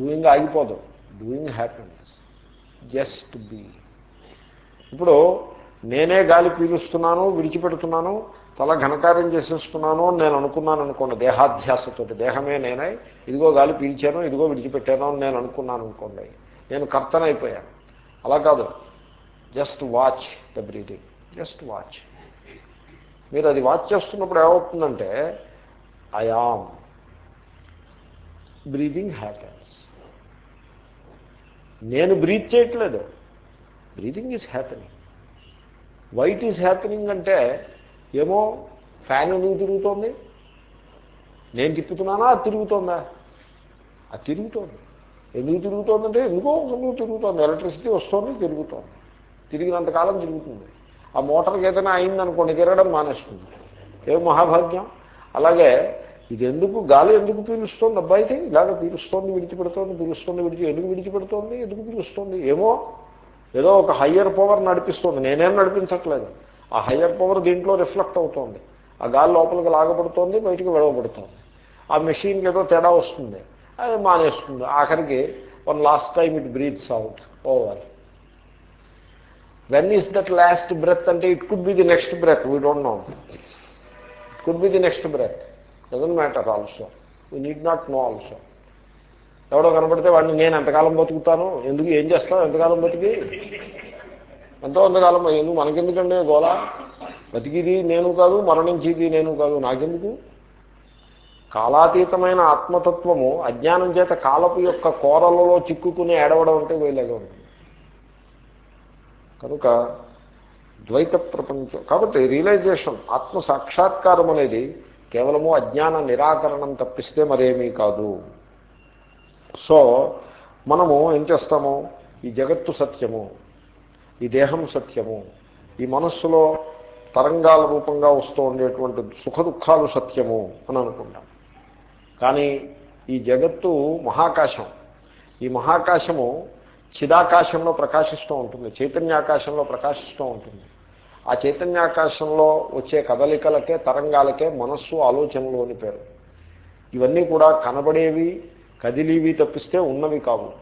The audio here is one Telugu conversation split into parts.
డూయింగ్ ఆగిపోదు. డూయింగ్ హ్యాపీనెస్ జస్ట్ బీ ఇప్పుడు నేనే గాలి పీలుస్తున్నాను విడిచిపెడుతున్నాను చాలా ఘనకార్యం చేసేస్తున్నాను అని నేను అనుకున్నాను అనుకోండి దేహాధ్యాసతో దేహమే నేనే ఇదిగో గాలి పీల్చాను ఇదిగో విడిచిపెట్టాను అని నేను అనుకున్నాను అనుకోండి నేను కర్తనైపోయాను. అలా కాదు. Just watch the breathing just watch మీరు అది వాచ్ చేస్తున్నప్పుడు ఏమవుతుందంటే ఐ ఆమ్ బ్రీతింగ్ హ్యాపెన్స్ నేను బ్రీత్ చేయట్లేదు. Breathing is happening white is happening అంటే ఏమో ఫ్యాన్ ఎందుకు తిరుగుతోంది? నేను తిప్పుతున్నానా? అది తిరుగుతోందా? అది తిరుగుతోంది. ఎందుకు తిరుగుతోందంటే ఎందుకో ఎందుకు తిరుగుతోంది? ఎలక్ట్రిసిటీ వస్తుంది తిరుగుతోంది. తిరిగినంతకాలం తిరుగుతుంది. ఆ మోటార్కి ఏదైనా అయిందనుకోండి తిరగడం మానేస్తుంది. ఏ మహాభాగ్యం? అలాగే ఇది ఎందుకు గాలి ఎందుకు పీలుస్తోంది? అబ్బాయితే ఇలాగ పీలుస్తోంది విడిచిపెడుతోంది పీలుస్తోంది విడిచి ఎందుకు విడిచిపెడుతోంది? ఎందుకు పీలుస్తోంది? ఏమో? ఏదో ఒక హయ్యర్ పవర్ నడిపిస్తుంది. నేనేం నడిపించట్లేదు. ఆ హయ్యర్ పవర్ దీంట్లో రిఫ్లెక్ట్ అవుతోంది. ఆ గాలి లోపలికి లాగబడుతోంది బయటికి విడవబడుతోంది. ఆ మెషిన్కి ఏదో తేడా వస్తుంది. అది మానేస్తుంది. ఆఖరికి one last time it breathes out over when is that last breath అంటే it could be the next breath we don't know it could be the next breath doesn't matter also we need not know also ఎవడో కనపడితే వాడిని నేను ఎంతకాలం బతుకుతాను? ఎందుకు ఏం చేస్తాను ఎంతకాలం బతికి? ఎంతో ఎంతకాలం ఎందుకు మనకెందుకండి గోళ? బతికిది నేను కాదు మరణించేది నేను కాదు నాకెందుకు? కాలాతీతమైన ఆత్మతత్వము అజ్ఞానం చేత కాలపు యొక్క కోరలలో చిక్కుకుని ఏడవడం అంటే వేలాగా ఉంటుంది. కనుక ద్వైత ప్రపంచం కాబట్టి రియలైజేషన్ ఆత్మ సాక్షాత్కారం అనేది కేవలము అజ్ఞాన నిరాకరణం తప్పిస్తే మరేమీ కాదు. సో మనము ఏం చేస్తాము? ఈ జగత్తు సత్యము ఈ దేహం సత్యము ఈ మనస్సులో తరంగాల రూపంగా వస్తూ ఉండేటువంటి సుఖ దుఃఖాలు సత్యము అని అనుకుంటాం. కానీ ఈ జగత్తు మహాకాశం. ఈ మహాకాశము చిదాకాశంలో ప్రకాశిస్తూ ఉంటుంది చైతన్యాకాశంలో ప్రకాశిస్తూ ఉంటుంది. ఆ చైతన్యాకాశంలో వచ్చే కదలికలకే తరంగాలకే మనస్సు ఆలోచనలు అని పేరు. ఇవన్నీ కూడా కనబడేవి కదిలీవి తప్పిస్తే ఉన్నవి కావు.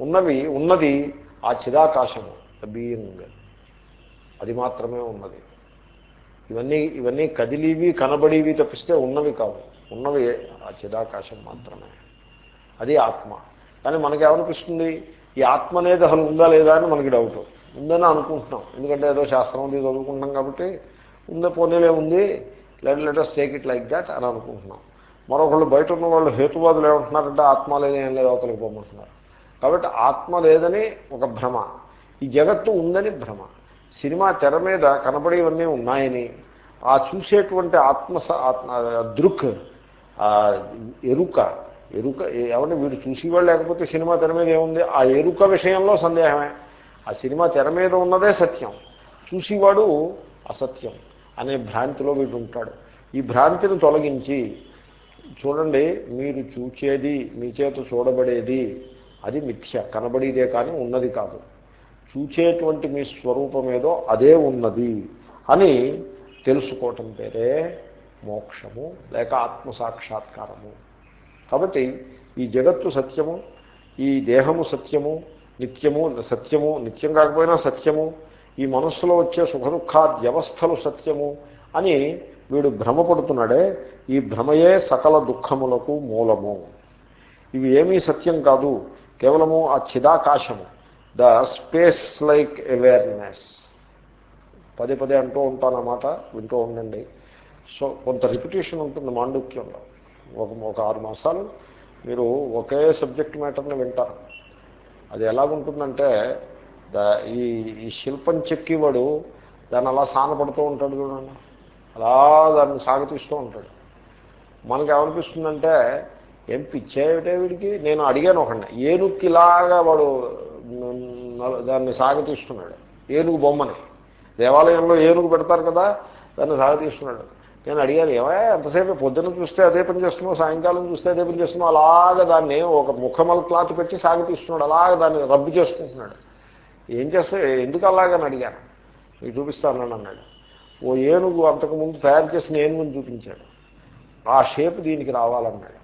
ఉన్నవి ఉన్నది ఆ చిదాకాశము ద బీయింగ్ అది మాత్రమే ఉన్నది. ఇవన్నీ ఇవన్నీ కదిలీవి కనబడేవి తప్పిస్తే ఉన్నవి కావు. ఉన్నవి ఆ చిదాకాశం మాత్రమే. అది ఆత్మ. కానీ మనకేమనిపిస్తుంది? ఈ ఆత్మ అనేది అసలు ఉందా లేదా అని మనకి డౌట్ ఉందని అనుకుంటున్నాం. ఎందుకంటే ఏదో శాస్త్రం ఉంది చదువుకుంటున్నాం కాబట్టి ఉందే పోనీలే ఉంది let letters take it like that అని అనుకుంటున్నాం. మరొకళ్ళు బయట ఉన్న వాళ్ళు హేతువాదులు ఏమంటున్నారంటే ఆత్మ లేదని ఏం లేదు అవతలకు పోమంటున్నారు. కాబట్టి ఆత్మ లేదని ఒక భ్రమ. ఈ జగత్తు ఉందని భ్రమ. సినిమా తెర మీద కనబడేవన్నీ ఉన్నాయని ఆ చూసేటువంటి ఆత్మ ఆత్మ దృక్ ఎరుక ఎరుక ఎవరిని వీడు చూసేవాళ్ళు లేకపోతే సినిమా తెర మీద ఏముంది? ఆ ఎరుక విషయంలో సందేహమే. ఆ సినిమా తెర మీద ఉన్నదే సత్యం. చూసేవాడు అసత్యం అనే భ్రాంతిలో వీడు ఉంటాడు. ఈ భ్రాంతిని తొలగించి చూడండి మీరు చూచేది మీ చేత చూడబడేది అది మిథ్య కనబడేదే కానీ ఉన్నది కాదు. చూచేటువంటి మీ స్వరూపమేదో అదే ఉన్నది అని తెలుసుకోవటం పేరే మోక్షము లేక ఆత్మసాక్షాత్కారము. కాబట్టి ఈ జగత్తు సత్యము ఈ దేహము సత్యము నిత్యము సత్యము నిత్యం కాకపోయినా సత్యము ఈ మనస్సులో వచ్చే సుఖదుఖాద్యవస్థలు సత్యము అని వీడు భ్రమపడుతున్నాడే. ఈ భ్రమయే సకల దుఃఖములకు మూలము. ఇవి ఏమీ సత్యం కాదు. కేవలము ఆ చిదాకాశము. The space like awareness. పదే పదే అంటూ ఉంటానమాట వింటూ ఉండండి. సో కొంత రిపిటేషన్ ఉంటుంది మాండుక్యంలో. ఒక ఒక ఆరు మాసాలు మీరు ఒకే సబ్జెక్ట్ మ్యాటర్ని వింటారు. అది ఎలాగుంటుందంటే దా ఈ ఈ శిల్పం చెక్కివాడు దాన్ని అలా సానపడుతూ ఉంటాడు చూడండి. అలా దాన్ని సాగతీస్తూ ఉంటాడు. మనకి ఏమనిపిస్తుందంటే ఏం పిచ్చేవిటే వీడికి? నేను అడిగాను ఒకడిని ఏనుక్కిలాగా వాడు దాన్ని సాగతీస్తున్నాడు. ఏనుగు బొమ్మని. దేవాలయంలో ఏనుగు పెడతారు కదా దాన్ని సాగతీస్తున్నాడు. నేను అడిగాను ఏమయ్యా ఎంతసేపు? పొద్దున్న చూస్తే అదే పని చేస్తున్నావు సాయంకాలం చూస్తే అదే పని చేస్తున్నావు అలాగ దాన్ని ఒక ముఖమల క్లాత్ పెట్టి సాగుతీస్తున్నాడు అలాగ దాన్ని రబ్బు చేసుకుంటున్నాడు. ఏం చేస్తే ఎందుకు అలాగని అడిగాను. మీకు చూపిస్తానని అన్నాడు. ఓ ఏనుగు అంతకుముందు తయారు చేసిన ఏనుగుని చూపించాడు. ఆ షేప్ దీనికి రావాలన్నాడు.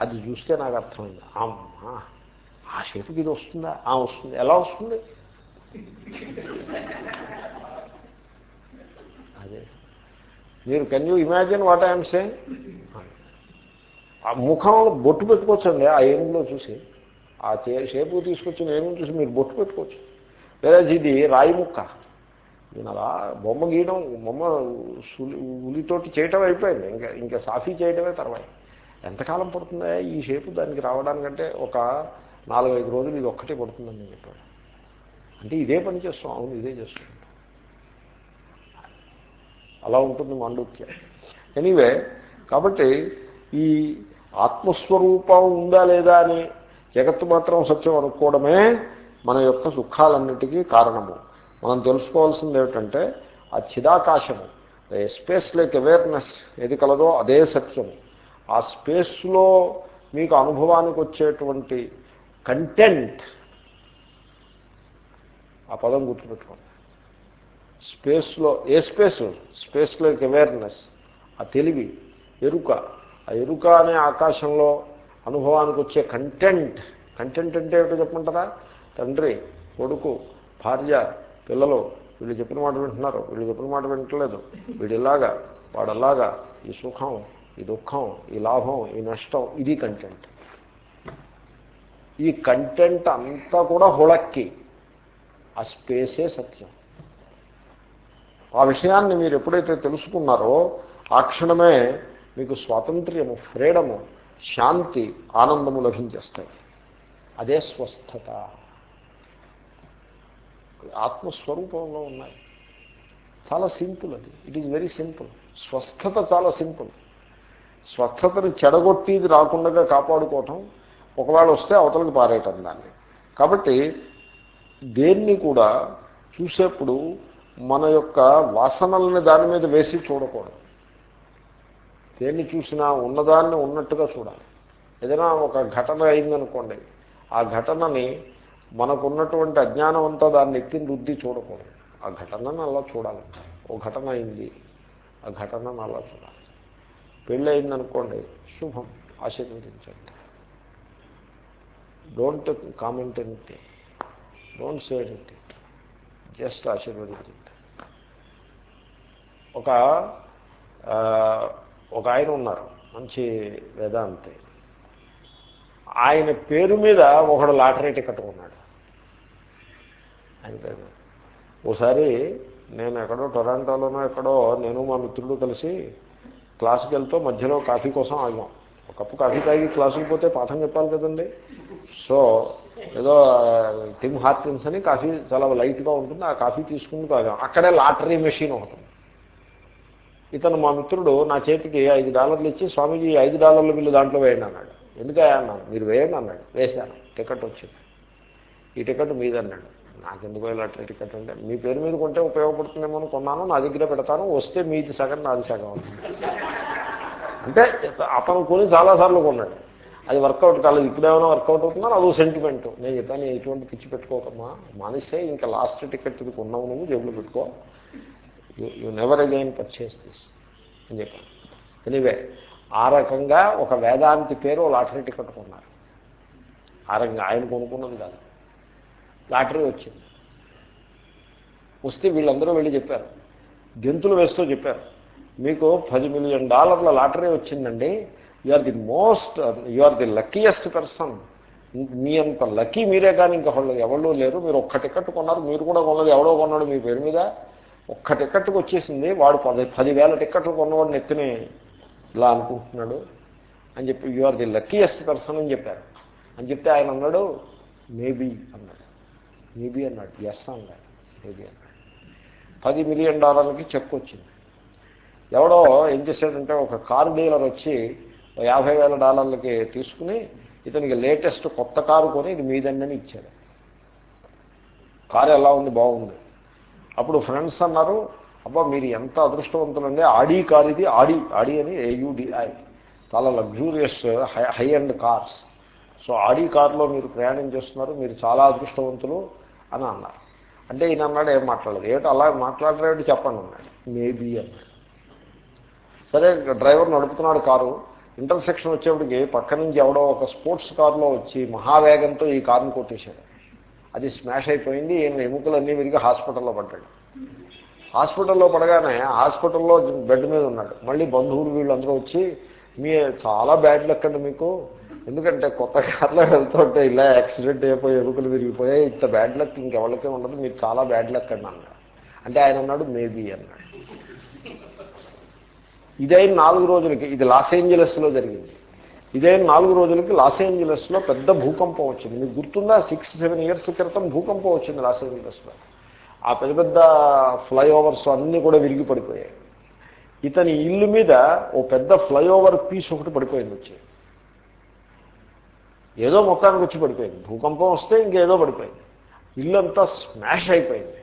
అది చూస్తే నాకు అర్థమైంది. అమ్మా ఆ షేపుకి ఇది వస్తుందా? ఆ వస్తుంది. ఎలా వస్తుంది? అదే. మీరు can you imagine what I'm say ఆ ముఖంలో బొట్టు పెట్టుకోవచ్చండి ఆ ఏనుగులో చూసి. ఆ షేపు తీసుకొచ్చిన ఏనుగు చూసి మీరు బొట్టు పెట్టుకోవచ్చు. లేదా ఇది రాయి ముక్క. నేను అలా బొమ్మ గీయడం బొమ్మ ఉలితోటి చేయటం అయిపోయింది. ఇంకా ఇంకా సాఫీ చేయడమే తర్వాత ఎంతకాలం పడుతుందా ఈ షేపు దానికి రావడానికంటే ఒక నాలుగైదు రోజులు ఇది ఒక్కటే పడుతుందని చెప్పాడు అంటే ఇదే పని చేస్తాం అవును ఇదే చేస్తాం. అలా ఉంటుంది మాండూక్యం. ఎనీవే కాబట్టి ఈ ఆత్మస్వరూపం ఉందా లేదా అని జగత్తు మాత్రం సత్యం అనుకోవడమే మన యొక్క దుఃఖాలన్నిటికీ కారణము. మనం తెలుసుకోవాల్సింది ఏమిటంటే ఆ చిదాకాశము స్పేస్ లైక్ అవేర్నెస్ ఏది కలదో అదే సత్యము. ఆ స్పేస్లో మీకు అనుభవానికి వచ్చేటువంటి కంటెంట్ ఆ పదం గుర్తుపెట్టుకోండి. స్పేస్లో ఏ స్పేస్? స్పేస్లో అవేర్నెస్ ఆ తెలివి ఎరుక. ఆ ఎరుక అనే ఆకాశంలో అనుభవానికి వచ్చే కంటెంట్ కంటెంట్ అంటే ఏమిటో చెప్పమంటారా? తండ్రి కొడుకు భార్య పిల్లలు వీళ్ళు చెప్పిన మాట వింటున్నారు. వీళ్ళు చెప్పిన మాట వింటలేదు వీడిలాగా వాడల్లాగా ఈ సుఖం ఈ దుఃఖం ఈ లాభం ఈ నష్టం ఇది కంటెంట్ ఈ కంటెంట్ అంతా కూడా హుళక్కి. ఆ స్పేసే సత్యం. ఆ విషయాన్ని మీరు ఎప్పుడైతే తెలుసుకున్నారో ఆ క్షణమే మీకు స్వాతంత్ర్యము ఫ్రీడము శాంతి ఆనందము లభించేస్తాయి. అదే స్వస్థత. ఆత్మస్వరూపంలో ఉన్నాయి. చాలా సింపుల్ అది. ఇట్ ఈజ్ వెరీ సింపుల్ స్వస్థత చాలా సింపుల్. స్వస్థతని చెడగొట్టిది రాకుండా కాపాడుకోవటం ఒకవేళ వస్తే అవతలకి పారేయటం దాన్ని. కాబట్టి దేన్ని కూడా చూసేప్పుడు మన యొక్క వాసనల్ని దాని మీద వేసి చూడకూడదు. దేన్ని చూసినా ఉన్నదాన్ని ఉన్నట్టుగా చూడాలి. ఏదైనా ఒక ఘటన అయిందనుకోండి ఆ ఘటనని మనకున్నటువంటి అజ్ఞానం అంతా దాన్ని ఎత్తిన రుద్ది చూడకూడదు. ఆ ఘటనను అలా చూడాలి. ఓ ఘటన అయింది ఆ ఘటనను అలా చూడాలి. పెళ్ళి అయిందనుకోండి శుభం ఆశీర్వదించండి. Don't comment anything don't say anything just ఆశీర్వదించండి. ఒక ఒక ఆయన ఉన్నారు. మంచి వేదాంతి. ఆయన పేరు మీద ఒకడు లాటరీ టికెట్ ఉన్నాడు ఆయన పేరు ఓసారి నేను ఎక్కడో టొరాంటోలోనో ఎక్కడో నేను మా మిత్రుడు కలిసి క్లాసుకి వెళ్తూ మధ్యలో కాఫీ కోసం ఆగాం. ఒక కప్పు కాఫీ తాగి క్లాసుకి పోతే పాఠం చెప్పాలి కదండి. సో ఏదో టిమ్ హార్టిన్స్ అని కాఫీ చాలా లైట్గా ఉంటుంది. ఆ కాఫీ తీసుకుని తాగాం అక్కడే లాటరీ మెషిన్ ఒకటి ఇతను మా మిత్రుడు నా చేతికి ఐదు డాలర్లు ఇచ్చి స్వామీజీ ఐదు డాలర్ల బిల్లు దాంట్లో వేయండి అన్నాడు. ఎందుకయ్యా అన్నాడు? మీరు వేయండి అన్నాడు. వేశాను. టికెట్ వచ్చింది. ఈ టికెట్ మీదన్నాడు నాకెందుకు లాటరీ టికెట్ అంటే మీ పేరు మీద కొంటే ఉపయోగపడుతుందేమో అనుకున్నాను నా దగ్గర పెడతాను వస్తే మీది సగం నాది సగం అంటే అతను కొని చాలాసార్లు కొన్నాడు. అది వర్కౌట్ కాలేదు. ఇప్పుడేమైనా వర్కౌట్ అవుతుందో? అదో సెంటిమెంట్ నేను చెప్పాను ఎటువంటి పిచ్చి పెట్టుకోకమ్మా. మానేస్తే ఇంకా లాస్ట్ టికెట్ ఇది కొన్నావు నువ్వు జేబులో పెట్టుకో. You never again purchase this అని చెప్పాను ఎనివే ఆ రకంగా ఒక వేదాంతి పేరు లాటరీ టికెట్ కొన్నారు ఆ రకంగా ఆయన కొనుక్కున్నది కాదు. లాటరీ వచ్చింది. వస్తే వీళ్ళందరూ వెళ్ళి చెప్పారు. గెంతులు వేస్తూ చెప్పారు. మీకు పది మిలియన్ డాలర్ల లాటరీ వచ్చిందండి. You are the most you are the luckiest person మీ అంత లక్కీ మీరే కానీ ఇంకా ఎవరు లేరు. మీరు ఒక్క టికెట్ కొన్నారు మీరు కూడా కొన్నది ఎవడో కొన్నాడు మీ పేరు మీద. ఒక్క టికెట్కి వచ్చేసింది. వాడు పది పదివేల టికెట్లు కొన్నవాడు నెత్తిని ఇలా అనుకుంటున్నాడు. అని చెప్పి you are the luckiest person అని చెప్పారు. అని చెప్తే ఆయన అన్నాడు మేబీ అన్నాడు. మేబీ అన్నాడు. ఎస్ అన్నాడు. మేబీ అన్నాడు. పది మిలియన్ డాలర్లకి చెక్ వచ్చింది. ఎవడో ఏం చేశాడంటే ఒక కారు డీలర్ వచ్చి యాభై వేల డాలర్లకి తీసుకుని ఇతనికి లేటెస్ట్ కొత్త కారు కొని ఇది మీదండని ఇచ్చాడు. కారు ఎలా ఉంది? బాగుంది. అప్పుడు ఫ్రెండ్స్ అన్నారు అబ్బా మీరు ఎంత అదృష్టవంతులండి. ఆడీ కార్ ఇది ఆడి. ఆడి అని ఏయుడిఐ చాలా luxurious high high and cars so Audi కార్లో మీరు ప్రయాణం చేస్తున్నారు మీరు చాలా అదృష్టవంతులు అని అన్నారు. అంటే ఈయన అన్నాడు ఏం మాట్లాడలేదు? ఏమిటి అలా మాట్లాడలేదు చెప్పండి అన్నాడు. మేబీ అన్నాడు. సరే డ్రైవర్ నడుపుతున్నాడు కారు. ఇంటర్సెక్షన్ వచ్చేప్పటికి పక్క నుంచి ఎవడో ఒక స్పోర్ట్స్ కారులో వచ్చి మహావేగంతో ఈ కారుని కొట్టేశాడు. అది స్మాష్ అయిపోయింది ఈయన ఎముకలన్నీ విరిగి హాస్పిటల్లో పడ్డాడు. హాస్పిటల్లో పడగానే హాస్పిటల్లో బెడ్ మీద ఉన్నాడు. మళ్ళీ బంధువులు వీళ్ళందరూ వచ్చి మీ చాలా బ్యాడ్ లక్ అండి మీకు. ఎందుకంటే కొత్త కార్లో వెళ్తుంటే ఇలా యాక్సిడెంట్ అయిపోయి ఎముకలు విరిగిపోయాయి ఇంత బ్యాడ్ లక్ ఇంకెవరికే ఉండదు మీరు చాలా బ్యాడ్ లక్ అండి అన్నాడు. అంటే ఆయన అన్నాడు మేబీ అన్నాడు. ఇదైన నాలుగు రోజులకి ఇది లాస్ ఏంజలస్లో జరిగింది. ఇదే నాలుగు రోజులకి లాస్ ఏంజలస్లో పెద్ద భూకంపం వచ్చింది. మీకు గుర్తుందా? సిక్స్ సెవెన్ ఇయర్స్ క్రితం భూకంపం వచ్చింది లాస్ ఏంజలస్లో. ఆ పెద్ద పెద్ద ఫ్లైఓవర్స్ అన్నీ కూడా విరిగి పడిపోయాయి. ఇతని ఇల్లు మీద ఓ పెద్ద ఫ్లైఓవర్ పీస్ ఒకటి పడిపోయింది వచ్చి. ఏదో మొత్తానికి వచ్చి పడిపోయింది. భూకంపం వస్తే ఇంకేదో పడిపోయింది. ఇల్లు అంతా స్మాష్ అయిపోయింది.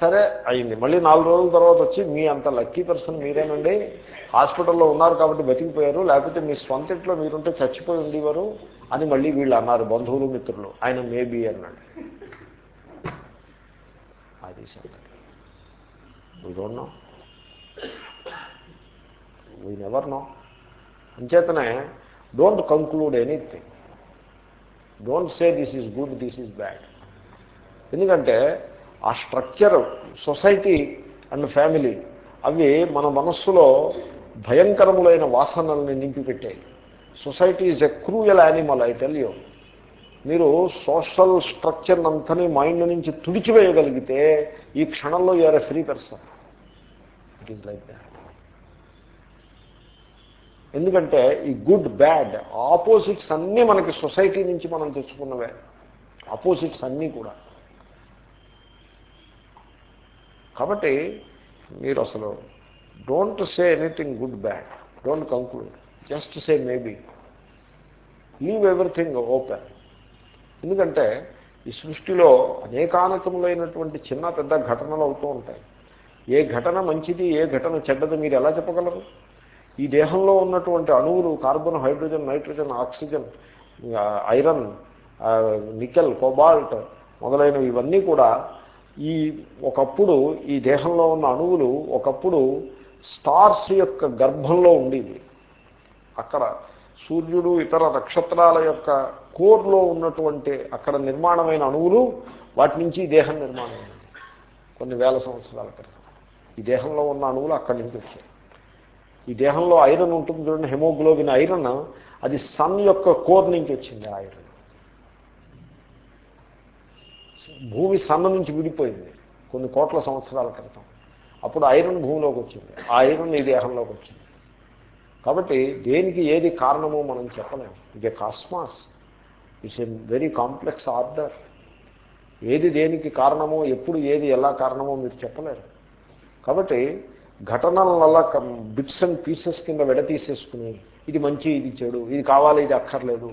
సరే అయింది. మళ్ళీ నాలుగు రోజుల తర్వాత వచ్చి మీ అంత లక్కీ పర్సన్ మీరేనండి. హాస్పిటల్లో ఉన్నారు కాబట్టి బతికిపోయారు. లేకపోతే మీ స్వంత ఇంట్లో మీరుంటే చచ్చిపోయి ఉండేవారు అని మళ్ళీ వీళ్ళు అన్నారు బంధువులు మిత్రులు. ఆయన మేబీ అన్నాడు. అది సంగతి. We don't know we never know అంచేతనే don't conclude anything don't say this is good this is bad ఎందుకంటే ఆ స్ట్రక్చర్ సొసైటీ అండ్ ఫ్యామిలీ అవి మన మనస్సులో భయంకరములైన వాసనల్ని నింపిపెట్టాయి. Society is a cruel animal I tell you. మీరు సోషల్ స్ట్రక్చర్ అంతని మైండ్ నుంచి తుడిచివేయగలిగితే ఈ క్షణంలో you are a free person it is like that ఎందుకంటే ఈ గుడ్ బ్యాడ్ ఆపోజిట్స్ అన్నీ మనకి సొసైటీ నుంచి మనం తెచ్చుకున్నవే. ఆపోజిట్స్ అన్నీ కూడా. కాబట్టి మీరు అసలు don't say anything good bad don't conclude just say maybe leave everything open ఎందుకంటే ఈ సృష్టిలో అనేకానకములైనటువంటి చిన్న పెద్ద ఘటనలు అవుతూ ఉంటాయి. ఏ ఘటన మంచిది ఏ ఘటన చెడ్డది మీరు ఎలా చెప్పగలరు? ఈ దేహంలో ఉన్నటువంటి అణువులు carbon hydrogen nitrogen oxygen iron nickel cobalt మొదలైనవి ఇవన్నీ కూడా ఈ ఒకప్పుడు ఈ దేహంలో ఉన్న అణువులు ఒకప్పుడు స్టార్స్ యొక్క గర్భంలో ఉండేవి. అక్కడ సూర్యుడు ఇతర నక్షత్రాల యొక్క కోర్లో ఉన్నటువంటి అక్కడ నిర్మాణమైన అణువులు వాటి నుంచి దేహం నిర్మాణం కొన్ని వేల సంవత్సరాల క్రితం. ఈ దేహంలో ఉన్న అణువులు అక్కడి నుంచి వచ్చాయి. ఈ దేహంలో ఐరన్ ఉంటుంది చూడండి హెమోగ్లోబిన్ ఐరన్ అది సన్ యొక్క కోర్ నుంచి వచ్చింది ఆ ఐరన్. భూమి సన్న నుంచి విడిపోయింది కొన్ని కోట్ల సంవత్సరాల క్రితం. అప్పుడు ఐరన్ భూమిలోకి వచ్చింది. ఆ ఐరన్ ఈ దేహంలోకి వచ్చింది. కాబట్టి దేనికి ఏది కారణమో మనం చెప్పలేము. ఇది cosmos it's a very complex order ఏది దేనికి కారణమో ఎప్పుడు ఏది ఎలా కారణమో మీరు చెప్పలేరు. కాబట్టి ఘటనల బిట్స్ అండ్ పీసెస్ కింద విడతీసేసుకుని ఇది మంచి ఇది చెడు ఇది కావాలి ఇది అక్కర్లేదు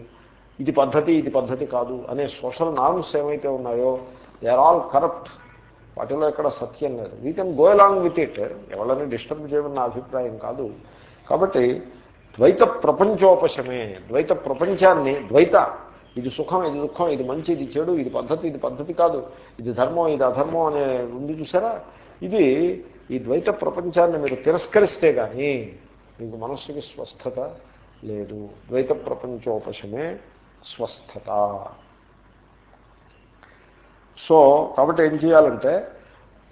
ఇది పద్ధతి ఇది పద్ధతి కాదు అనే సోషల్ నార్మ్స్ ఏమైతే ఉన్నాయో దే ఆర్ ఆల్ కరప్ట్ వాటిలో ఎక్కడ సత్యం లేదు. We can go along with it ఎవరిని డిస్టర్బ్ చేయమని నా అభిప్రాయం కాదు. కాబట్టి ద్వైత ప్రపంచోపశమే ద్వైత ప్రపంచాన్ని ద్వైత ఇది సుఖం ఇది దుఃఖం ఇది మంచి ఇది చెడు ఇది పద్ధతి ఇది పద్ధతి కాదు. ఇది ధర్మం ఇది అధర్మం అనే ఉంది చూసారా? ఇది ఈ ద్వైత ప్రపంచాన్ని మీరు తిరస్కరిస్తే కానీ మీకు మనస్సుకి స్వస్థత లేదు. ద్వైత ప్రపంచోపశమే స్వస్థత. సో కాబట్టి ఏం చేయాలంటే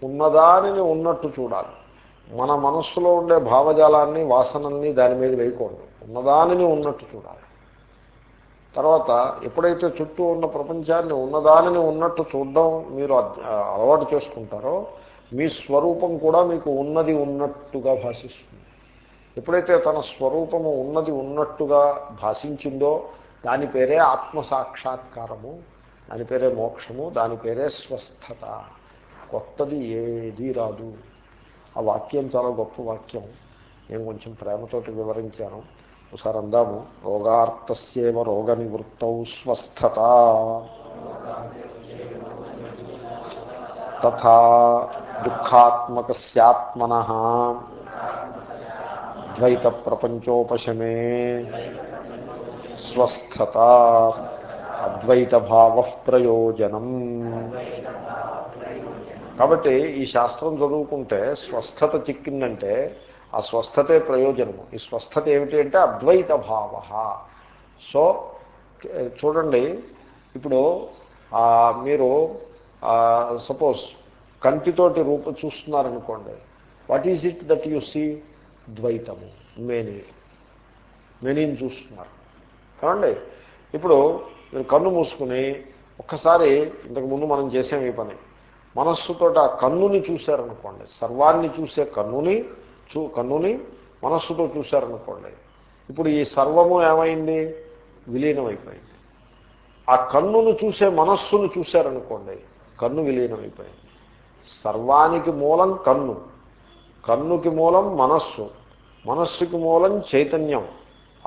ఉన్నదానిని ఉన్నట్టు చూడాలి. మన మనస్సులో ఉండే భావజాలాన్ని వాసనల్ని దాని మీద వేయకూడదు. ఉన్నదానిని ఉన్నట్టు చూడాలి. తర్వాత ఎప్పుడైతే చుట్టూ ఉన్న ప్రపంచాన్ని ఉన్నదానిని ఉన్నట్టు చూడడం మీరు అలవాటు చేసుకుంటారో మీ స్వరూపం కూడా మీకు ఉన్నది ఉన్నట్టుగా భాషిస్తుంది. ఎప్పుడైతే తన స్వరూపము ఉన్నది ఉన్నట్టుగా భాషించిందో దాని పేరే ఆత్మసాక్షాత్కారము దాని పేరే మోక్షము దాని పేరే స్వస్థత. కొత్తది ఏదీ రాదు. ఆ వాక్యం చాలా గొప్ప వాక్యం. నేను కొంచెం ప్రేమతోటి వివరించాను. ఒకసారి అందాము. రోగార్థస్యేవ రోగ నివృత్తౌ స్వస్థత. తథా దుఃఖాత్మకస్యాత్మన ద్వైత ప్రపంచోపశమే. స్వస్థత అద్వైత భావ ప్రయోజనం. కాబట్టి ఈ శాస్త్రం చదువుకుంటే స్వస్థత చిక్కిందంటే ఆ స్వస్థతే ప్రయోజనము. ఈ స్వస్థత ఏమిటి అంటే అద్వైత భావ సో చూడండి ఇప్పుడు మీరు సపోజ్ కంటితోటి రూప చూస్తున్నారనుకోండి what is it that you see ద్వైతము. Many. మెనీని చూస్తున్నారు. కావండి ఇప్పుడు మీరు కన్ను మూసుకుని ఒక్కసారి ఇంతకుముందు మనం చేసాం ఈ పని. మనస్సుతో ఆ కన్నుని చూశారనుకోండి. సర్వాన్ని చూసే కన్నుని చూ కన్నుని మనస్సుతో చూశారనుకోండి. ఇప్పుడు ఈ సర్వము ఏమైంది? విలీనమైపోయింది. ఆ కన్నును చూసే మనస్సును చూశారనుకోండి కన్ను విలీనమైపోయింది. సర్వానికి మూలం కన్ను. కన్నుకి మూలం మనస్సు. మనస్సుకి మూలం చైతన్యం.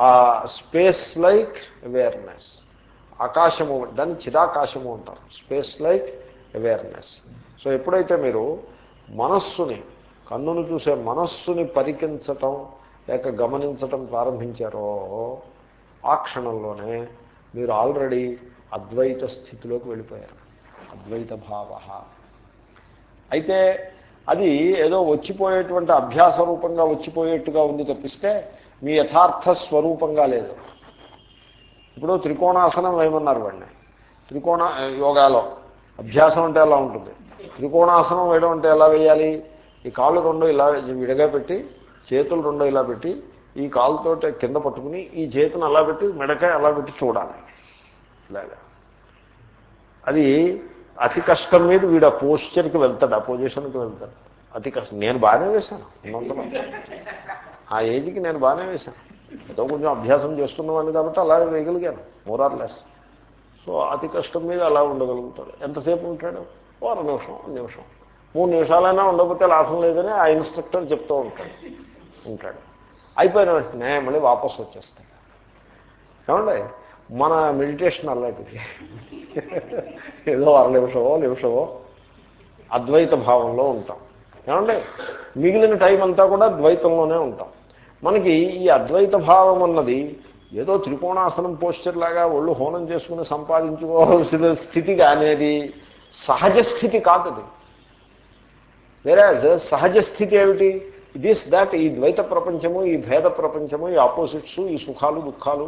ఆ స్పేస్ లైక్ అవేర్నెస్. ఆకాశము దాన్ని చిరాకాశము అంటారు. Space like awareness. సో ఎప్పుడైతే మీరు మనస్సుని కన్నును చూసే మనస్సుని పరికించటం లేక గమనించటం ప్రారంభించారో ఆ క్షణంలోనే మీరు ఆల్రెడీ అద్వైత స్థితిలోకి వెళ్ళిపోయారు. అద్వైత భావ. అయితే అది ఏదో వచ్చిపోయేటువంటి అభ్యాస రూపంగా వచ్చిపోయేట్టుగా ఉంది తప్పిస్తే మీ యథార్థ స్వరూపంగా లేదు. ఇప్పుడు త్రికోణాసనం వేయమన్నారు వాడిని. త్రికోణ యోగాలో. అభ్యాసం అంటే ఎలా ఉంటుంది. త్రికోణాసనం వేయడం అంటే ఎలా వేయాలి? ఈ కాళ్ళు రెండు ఇలా విడగా పెట్టి చేతులు రెండు ఇలా పెట్టి ఈ కాలుతో కింద పట్టుకుని ఈ చేతిని అలా పెట్టి మెడకాయ అలా పెట్టి చూడాలి. ఇలాగా. అది అతి కష్టం మీద వీడు ఆ పోస్చర్కి వెళ్తాడు ఆ పొజిషన్కి వెళ్తాడు. అతి కష్టం. నేను బాగానే వేశాను. ఆ ఏజ్కి నేను బాగానే వేశాను. ఏదో కొంచెం అభ్యాసం చేస్తున్నవాడిని కాబట్టి అలాగే వేయగలిగాను ఆర్ లెస్ సో అతి కష్టం మీద అలా ఉండగలుగుతాడు. ఎంతసేపు ఉంటాడు? ఓ నిమిషం నిమిషం. మూడు నిమిషాలైనా ఉండకపోతే లాభం లేదని ఆ ఇన్స్ట్రక్టర్ చెప్తూ ఉంటాడు. ఉంటాడు. అయిపోయిన వెంటనే మళ్ళీ వాపస్ వచ్చేస్తాడు. ఏమండి? మన మెడిటేషన్ అలాంటిది. ఏదో అర నిమిషమో నిమిషమో అద్వైత భావంలో ఉంటాం. ఏమండి? మిగిలిన టైం అంతా కూడా ద్వైతంలోనే ఉంటాం. మనకి ఈ అద్వైత భావం అన్నది ఏదో త్రికోణాసనం పోస్టర్ లాగా ఒళ్ళు హోనం చేసుకుని సంపాదించుకోవాల్సిన స్థితి అనేది సహజ స్థితి కాదు వేరాజ్ సహజ స్థితి ఏమిటి? దిస్ దాట్ ఈ ద్వైత ప్రపంచము ఈ భేద ప్రపంచము ఈ ఆపోజిట్స్ ఈ సుఖాలు దుఃఖాలు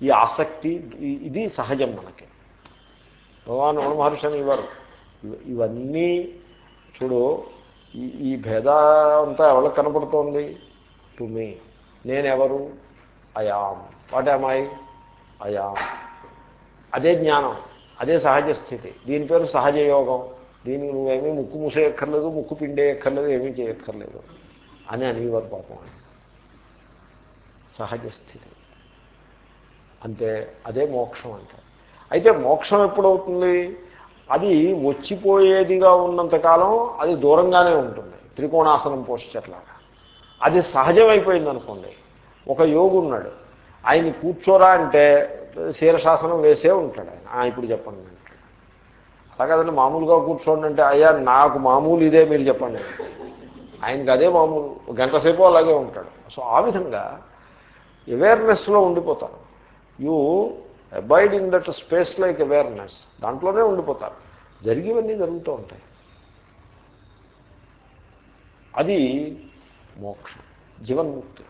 ఈ ఆసక్తి ఇది సహజం మనకి. భగవాన్ రమణ మహర్షి అని ఇవ్వరు ఇవన్నీ చూడు ఈ భేద అంతా ఎవరికి కనపడుతోంది? టు మీ నేనెవరు? I am. వాట్ అమ్మాయి అయాం. అదే జ్ఞానం అదే సహజ స్థితి. దీని పేరు సహజ యోగం. దీనికి నువ్వేమీ ముక్కు మూసేయక్కర్లేదు ముక్కు పిండేయక్కర్లేదు ఏమీ చేయక్కర్లేదు అని అనేవారు పాపం సహజ స్థితి. అంతే అదే మోక్షం అంటే అయితే మోక్షం ఎప్పుడవుతుంది? అది వచ్చిపోయేదిగా ఉన్నంతకాలం అది దూరంగానే ఉంటుంది. త్రికోణాసనం పోస్చర్లాగా అది సహజమైపోయింది అనుకోండి. ఒక యోగు ఉన్నాడు ఆయన కూర్చోరా అంటే శీరశాసనం వేసే ఉంటాడు ఆయన. ఇప్పుడు చెప్పండి అంటాడు అలా కదండి మామూలుగా కూర్చోండి అంటే అయ్యా నాకు మామూలు ఇదే మీరు చెప్పండి. ఆయనకి అదే మామూలు. గంట సేపు అలాగే ఉంటాడు. సో ఆ విధంగా అవేర్నెస్లో ఉండిపోతారు. You abide in that space like awareness. దాంట్లోనే ఉండిపోతారు. జరిగేవన్నీ జరుగుతూ ఉంటాయి. అది మోక్షం జీవన్ముక్తి.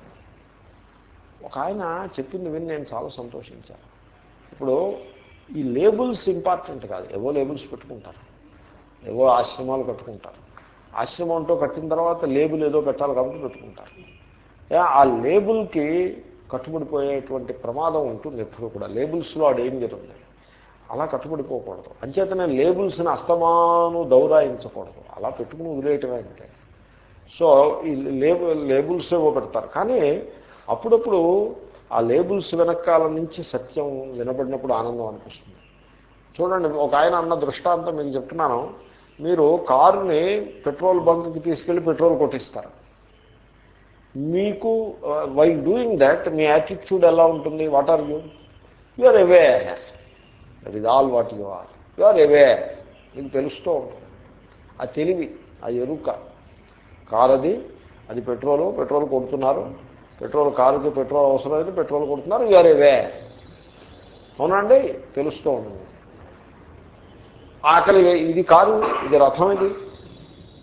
ఒక ఆయన చెప్పింది విని నేను చాలా సంతోషించాను. ఇప్పుడు ఈ లేబుల్స్ ఇంపార్టెంట్ కాదు. ఏవో లేబుల్స్ పెట్టుకుంటారు. ఏవో ఆశ్రమాలు కట్టుకుంటారు. ఆశ్రమంతో కట్టిన తర్వాత లేబుల్ ఏదో పెట్టాలి కాబట్టి పెట్టుకుంటారు. ఆ లేబుల్కి కట్టుబడిపోయేటువంటి ప్రమాదం ఉంటుంది ఎప్పుడు కూడా. లేబుల్స్లో ఆ డేంజర్ ఉంది అలా కట్టుబడిపోకూడదు. అంచేతనే లేబుల్స్ని అస్తమాను దౌరాయించకూడదు. అలా పెట్టుకుని వదిలేయటమే అంతే. సో ఈ లేబుల్ లేబుల్స్ ఏవో పెడతారు కానీ అప్పుడప్పుడు ఆ లేబుల్స్ వెనకాల నుంచి సత్యం వినబడినప్పుడు ఆనందం అనిపిస్తుంది. చూడండి ఒక ఆయన అన్న దృష్టాంతం మీకు చెప్తున్నాను. మీరు కారుని పెట్రోల్ బంక్కి తీసుకెళ్ళి పెట్రోల్ కొట్టిస్తారు. మీకు వై డూయింగ్ దట్ మీ యాటిట్యూడ్ ఎలా ఉంటుంది? What are you you are aware that is all what you are you are aware మీకు తెలుస్తూ ఉంటుంది. ఆ తెలివి ఆ ఎరుక. కారు అది అది పెట్రోలు పెట్రోల్ కొడుతున్నారు పెట్రోల్ కారుకి పెట్రోల్ అవసరమైతే పెట్రోల్ కొడుతున్నారు యూఆర్ ఆర్ అవునండి తెలుస్తూ ఉంది. ఆకలి ఇది కారు ఇది రథం ఇది.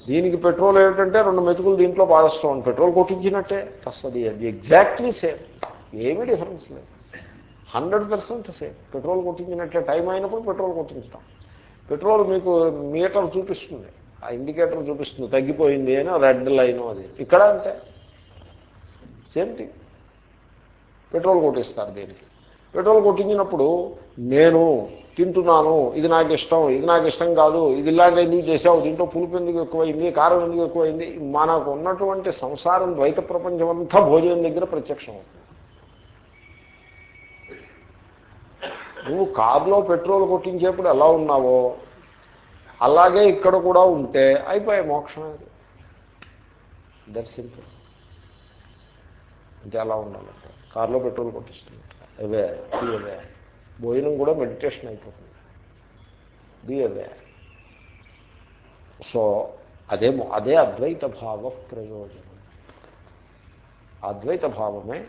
దీనికి పెట్రోల్ ఏమిటంటే రెండు మెతుకులు దీంట్లో పాడేస్తాం పెట్రోల్ కొట్టించినట్టే. వస్తుంది అది ఎగ్జాక్ట్లీ సేమ్ ఏమీ డిఫరెన్స్ లేదు. హండ్రెడ్ పర్సెంట్ సేమ్ పెట్రోల్ కొట్టించినట్లే టైం అయినప్పుడు పెట్రోల్ కొట్టించడం పెట్రోల్ మీకు మీటర్ చూపిస్తుంది. ఆ ఇండికేటర్ చూపిస్తుంది తగ్గిపోయింది అని రెడ్ లైన్ అది. ఇక్కడ అంతే సేమ్ థింగ్. పెట్రోల్ కొట్టిస్తారు దీనికి. పెట్రోల్ కొట్టించినప్పుడు నేను తింటున్నాను ఇది నాకు ఇష్టం ఇది నాకు ఇష్టం కాదు ఇది ఇలాగే నీవు చేసావు దీంట్లో పులుపు ఎందుకు ఎక్కువైంది కారం ఎందుకు ఎక్కువైంది మనకు ఉన్నటువంటి సంసారం ద్వైత ప్రపంచం అంతా భోజనం దగ్గర ప్రత్యక్షం అవుతుంది. నువ్వు కారులో పెట్రోల్ కొట్టించేప్పుడు ఎలా ఉన్నావో అలాగే ఇక్కడ కూడా ఉంటే అయిపోయే మోక్షం అది. దర్శింపు అంటే అలా ఉండాలంటే. కారులో పెట్రోల్ కొట్టిస్తుంది. అవే బీ అవే భోజనం కూడా మెడిటేషన్ అయిపోతుంది. బి అవే సో అదే అదే అద్వైత భావ ప్రయోజనం. అద్వైత భావమే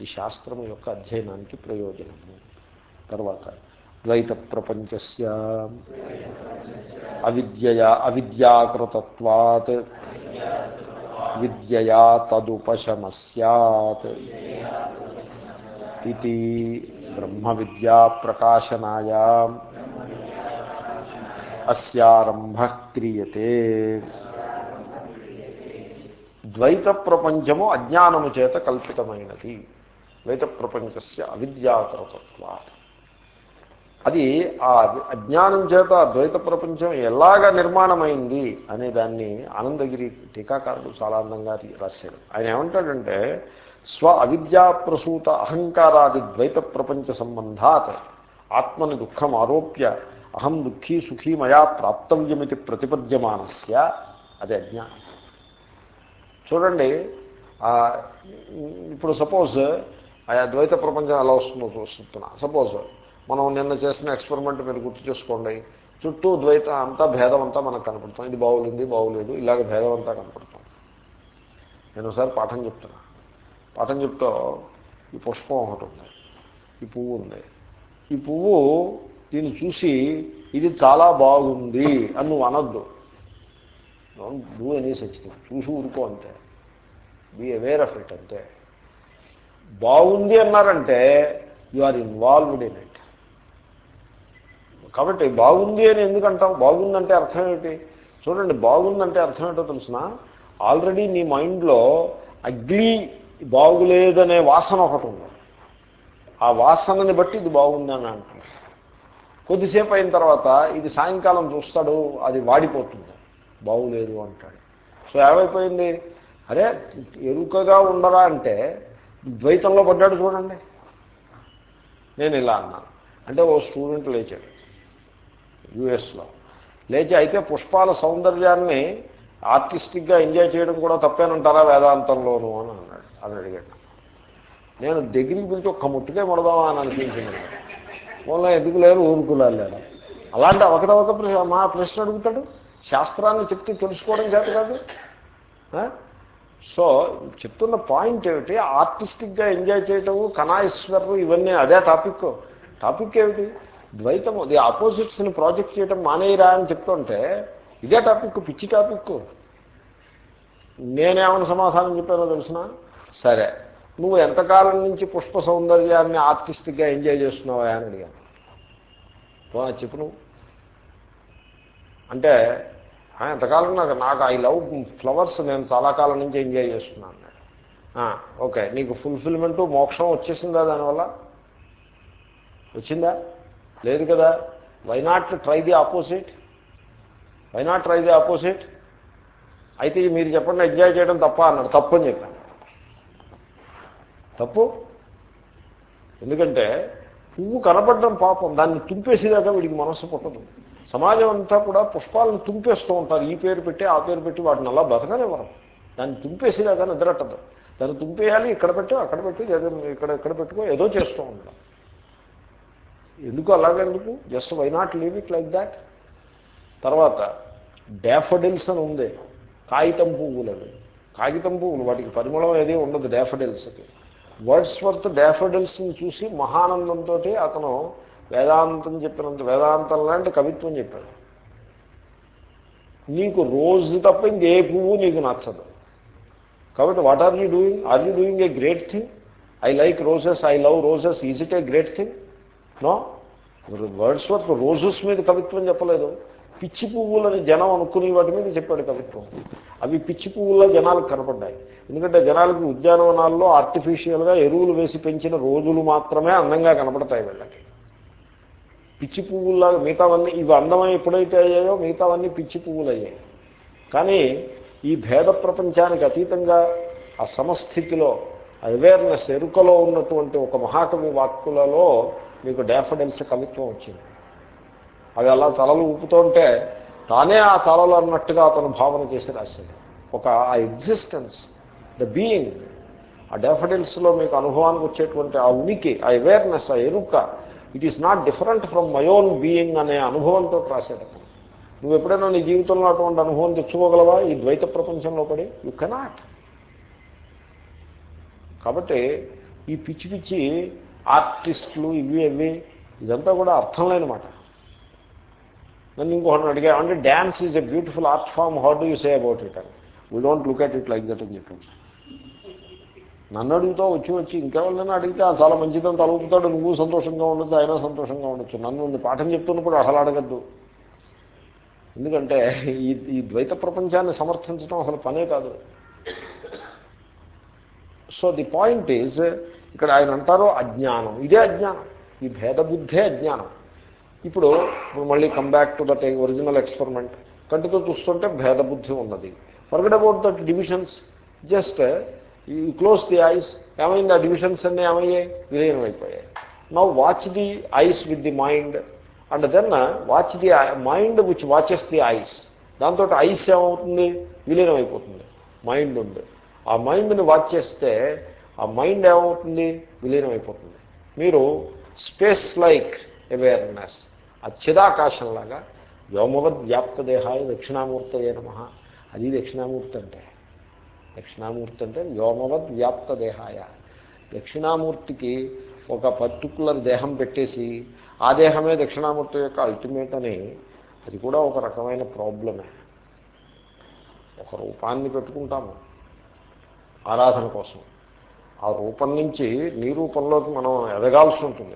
ఈ శాస్త్రం యొక్క అధ్యయనానికి ప్రయోజనము. తర్వాత ద్వైత ప్రపంచ అవిద్యయా అవిద్యాకృతత్వాత్. విద్యయా తదుపశమ సత్ ఇది బ్రహ్మ విద్యా ప్రకాశనాయ. అస్యారంభ క్రియతే. ద్వైత ప్రపంచము అజ్ఞానము చేత కల్పితమైనది. ద్వైత ప్రపంచస్య అవిద్యాకృతత్వాత్. అది ఆ అజ్ఞానం చేత ద్వైత ప్రపంచం ఎలాగ నిర్మాణమైంది అనే దాన్ని ఆనందగిరి టీకాకారుడు చాలా అందంగా రాశాడు. ఆయన ఏమంటాడంటే స్వ అవిద్యాప్రసూత అహంకారాది ద్వైత ప్రపంచ సంబంధాత్ ఆత్మని దుఃఖం ఆరోప్య అహం దుఃఖీ సుఖీ మయా ప్రాప్తవ్యమితి ప్రతిపద్యమానస్య. అది అజ్ఞానం. చూడండి ఇప్పుడు సపోజ్ ఆ ద్వైత ప్రపంచం ఎలా వస్తుందో చూస్తున్నా. సపోజ్ మనం నిన్న చేసిన ఎక్స్పెరిమెంట్ మీరు గుర్తు చేసుకోండి. చుట్టూ ద్వైత అంతా భేదం అంతా మనకు కనపడుతుంది. ఇది బాగుంది బాగులేదు ఇలాగ భేదం అంతా కనపడుతుంది. నేను ఒకసారి పాఠం చెప్తున్నా. పాఠం చెప్తూ ఈ పుష్పం ఒకటి ఉంది ఈ పువ్వు ఉంది. ఈ పువ్వు దీన్ని చూసి ఇది చాలా బాగుంది అని నువ్వు అనొద్దు. డూ ఎనీ సచ్ చూసి ఊరుకో అంతే. బీ అవేర్ ఆఫ్ ఇట్ అంతే. బాగుంది అన్నారంటే you are involved in it కాబట్టి బాగుంది అని ఎందుకంటావు? బాగుందంటే అర్థం ఏమిటి చూడండి బాగుందంటే అర్థం ఏంటో తెలిసిన? ఆల్రెడీ నీ మైండ్లో అగ్లీ బాగులేదనే వాసన ఒకటి ఉంది. ఆ వాసనని బట్టి ఇది బాగుందని అంటున్నాడు. కొద్దిసేపు అయిన తర్వాత ఇది సాయంకాలం చూస్తాడు అది వాడిపోతుంది. బాగులేదు అంటాడు. సో ఏమైపోయింది? అరే ఎరుకగా ఉండరా అంటే ద్వైతంలో పడ్డాడు చూడండి. నేను ఇలా అన్నాను. అంటే ఓ స్టూడెంట్ లేచాడు. యుఎస్లో లేచి అయితే పుష్పాల సౌందర్యాన్ని ఆర్టిస్టిక్గా ఎంజాయ్ చేయడం కూడా తప్పేనంటారా వేదాంతంలోను అని అన్నాడు. అని అడిగాడు. నేను దగ్గరికి పిలిచి ఒక్క ముట్టుకే పడదామా అని అనిపించింది. మొన్న ఎందుకు లేరు ఊరుకులాలు లేరు? అలాంటి ఒకటొక ప్రశ్న మా ప్రశ్న అడుగుతాడు. శాస్త్రాన్ని చెప్తే తెలుసుకోవడం చేత కాదు. సో చెప్తున్న పాయింట్ ఏమిటి? ఆర్టిస్టిక్గా ఎంజాయ్ చేయటము కణాయిశ్వరు ఇవన్నీ అదే టాపిక్. టాపిక్ ఏమిటి? ద్వైతము ది ఆపోజిట్స్ని ప్రాజెక్ట్ చేయటం మానేయరా అని చెప్తుంటే ఇదే టాపిక్ పిచ్చి టాపిక్ నేనేమైనా సమాధానం చెప్పానో తెలిసిన? సరే. నువ్వు ఎంతకాలం నుంచి పుష్ప సౌందర్యాన్ని ఆర్టిస్టిక్గా ఎంజాయ్ చేస్తున్నావా అని అడిగాను. పోనా చెప్పు నువ్వు. అంటే ఎంతకాలం నాకు నాకు ఐ లవ్ ఫ్లవర్స్ నేను చాలా కాలం నుంచి ఎంజాయ్ చేస్తున్నాను ఓకే. నీకు ఫుల్ఫిల్మెంటు మోక్షం వచ్చేసిందా దానివల్ల? వచ్చిందా? లేదు కదా? Why not try the opposite why not try the opposite అయితే మీరు చెప్పండి ఎంజాయ్ చేయడం తప్ప అన్నాడు. తప్పు అని చెప్పాను. తప్పు? ఎందుకంటే పువ్వు కనపడడం పాపం. దాన్ని తుంపేసేదాకా వీడికి మనస్సు పుట్టదు. సమాజం అంతా కూడా పుష్పాలను తుంపేస్తూ ఉంటారు. ఈ పేరు పెట్టి ఆ పేరు పెట్టి వాటిని అలా బతకనివ్వరు. దాన్ని తుంపేసేదాకా నిద్రట్టదు దాన్ని తుంపేయాలి ఇక్కడ పెట్టు అక్కడ పెట్టి ఇక్కడ ఇక్కడ పెట్టుకో ఏదో చేస్తూ ఉంటాం ఎందుకు అలాగెందుకు? Just why not leave it like that తర్వాత డాఫడిల్స్ అని ఉంది. కాగితం పువ్వులు అవి కాగితం పువ్వులు వాటికి పరిమళం ఏది ఉండదు డాఫడిల్స్కి వర్డ్స్ వర్త్ డాఫడిల్స్ని చూసి మహానందంతో అతను వేదాంతం చెప్పినంత వేదాంతం లాంటి కవిత్వం చెప్పాడు. నీకు రోజు తప్ప ఇంకే పువ్వు నీకు నచ్చదు. కాబట్టి what are you doing are you doing a great thing I like roses I love roses is it a great thing no words work roses మీద కవిత్వం చెప్పలేదు. పిచ్చి పువ్వులని జనం అనుకునే వాటి మీద చెప్పాడు కవిత్వం. అవి పిచ్చి పువ్వుల్లో జనాలకు కనపడ్డాయి. ఎందుకంటే జనాలకి ఉద్యానవనాల్లో ఆర్టిఫిషియల్గా ఎరువులు వేసి పెంచిన రోజులు మాత్రమే అందంగా కనపడతాయి వీళ్ళకి. పిచ్చి పువ్వుల్లాగా మిగతావన్నీ ఇవి అందమై ఎప్పుడైతే అయ్యాయో మిగతావన్నీ పిచ్చి పువ్వులు అయ్యాయి కానీ ఈ భేద ప్రపంచానికి అతీతంగా ఆ సమస్థితిలో అవేర్నెస్ ఎరుకలో ఉన్నటువంటి ఒక మహాకవి వాక్కులలో మీకు డాఫడెల్స్ కవిత్వం వచ్చింది. అవి అలా తలలు ఊపుతుంటే తానే ఆ తలలు అన్నట్టుగా అతను భావన చేసి రాశాడు. ఒక ఆ ఎగ్జిస్టెన్స్ ద బీయింగ్ ఆ డెఫడెన్స్లో మీకు అనుభవానికి వచ్చేటువంటి ఆ ఉనికి ఆ అవేర్నెస్ ఆ ఎరుక it is not different from my own being అనే అనుభవంతో రాశాడు అతను. నువ్వు ఎప్పుడైనా నీ జీవితంలో అటువంటి అనుభవం తెచ్చుకోగలవా? ఈ ద్వైత ప్రపంచంలో పడి? యు కెనాట్ కాబట్టి ఈ పిచ్చి పిచ్చి ఆర్టిస్టులు ఇవి అవి ఇదంతా కూడా అర్థం లేనమాట నన్ను ఇంకొకటి అడిగా అంటే dance is a beautiful art form how do you say about it అని. We don't look at it like that అని చెప్పి నన్ను అడుగుతూ వచ్చి వచ్చి ఇంకెవరినైనా అడిగితే చాలా మంచిదని తలుపుతాడు నువ్వు సంతోషంగా ఉండొచ్చు ఆయన సంతోషంగా ఉండొచ్చు. నన్ను పాఠం చెప్తున్నప్పుడు అసలు అడగద్దు ఎందుకంటే ఈ ఈ ద్వైత ప్రపంచాన్ని సమర్థించడం అసలు పనే కాదు. సో ది పాయింట్ ఈజ్ ఇక్కడ ఆయన అంటారు అజ్ఞానం. ఇదే అజ్ఞానం. ఈ భేదబుద్ధే అజ్ఞానం. ఇప్పుడు ఇప్పుడు మళ్ళీ come back to that original experiment కంటితో చూస్తుంటే భేదబుద్ధి ఉన్నది. Forget about that divisions just ఈ క్లోజ్ ది ఐస్ ఏమైంది? ఆ డివిజన్స్ అన్నీ ఏమయ్యాయి? విలీనం అయిపోయాయి now watch the eyes with the mind and then watch the mind which watches the eyes దాంతో ఐస్ ఏమవుతుంది? విలీనం అయిపోతుంది మైండ్ ఉంది. ఆ మైండ్ని వాచ్ చేస్తే ఆ మైండ్ ఏమవుతుంది? విలీనం అయిపోతుంది మీరు స్పేస్ లైక్ అవేర్నెస్ ఆ చిదాకాశంలాగా వ్యోమవద్ వ్యాప్త దేహాయ దక్షిణామూర్తయే నమ. అది దక్షిణామూర్తి అంటే. దక్షిణామూర్తి అంటే వ్యోమవద్ వ్యాప్త దేహాయ దక్షిణామూర్తికి ఒక పర్టికులర్ దేహం పెట్టేసి ఆ దేహమే దక్షిణామూర్తి యొక్క అల్టిమేట్ అని అది కూడా ఒక రకమైన ప్రాబ్లమే. ఒక రూపాన్ని పెట్టుకుంటాము. ఆరాధన కోసం. ఆ రూపం నుంచి నీ రూపంలోకి మనం ఎదగాల్సి ఉంటుంది.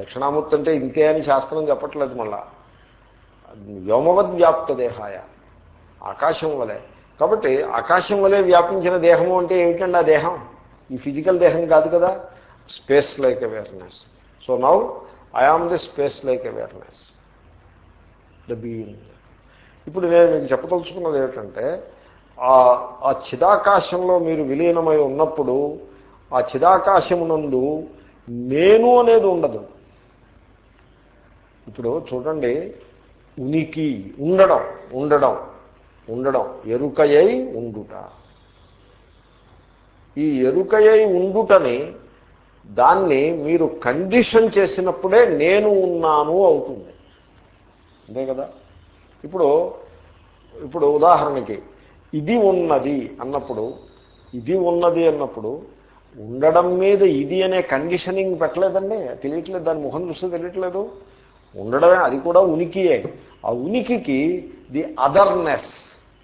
దక్షిణామూర్తి అంటే ఇంతే అని శాస్త్రం చెప్పట్లేదు మళ్ళా. వ్యోమవద్ వ్యాప్త దేహాయ. ఆకాశం వలె. కాబట్టి ఆకాశం వలె వ్యాపించిన దేహము అంటే ఏమిటండి ఆ దేహం? ఈ ఫిజికల్ దేహం కాదు కదా? Space like awareness. So now I am the space like awareness. The being. ఇప్పుడు నేను మీకు చెప్పదలుచుకున్నది ఏమిటంటే ఆ చిదాకాశంలో మీరు విలీనమై ఉన్నప్పుడు ఆ చిదాకాశమునందు నేను అనేది ఉండదు. ఇప్పుడు చూడండి ఉనికి ఉండడం ఉండడం ఉండడం ఎరుకయై ఉండుట. ఈ ఎరుకయై ఉండుటని దాన్ని మీరు కండిషన్ చేసినప్పుడే నేను ఉన్నాను అవుతుంది. అంతే కదా? ఇప్పుడు ఇప్పుడు ఉదాహరణకి ఇది ఉన్నది అన్నప్పుడు ఇది ఉన్నది అన్నప్పుడు ఉండడం మీద ఇది అనే కండిషనింగ్ పెట్టలేదండి. తెలియట్లేదు దాని ముఖం చూస్తే తెలియట్లేదు. ఉండడమే అది కూడా ఉనికియే. ఆ ఉనికికి ది అదర్నెస్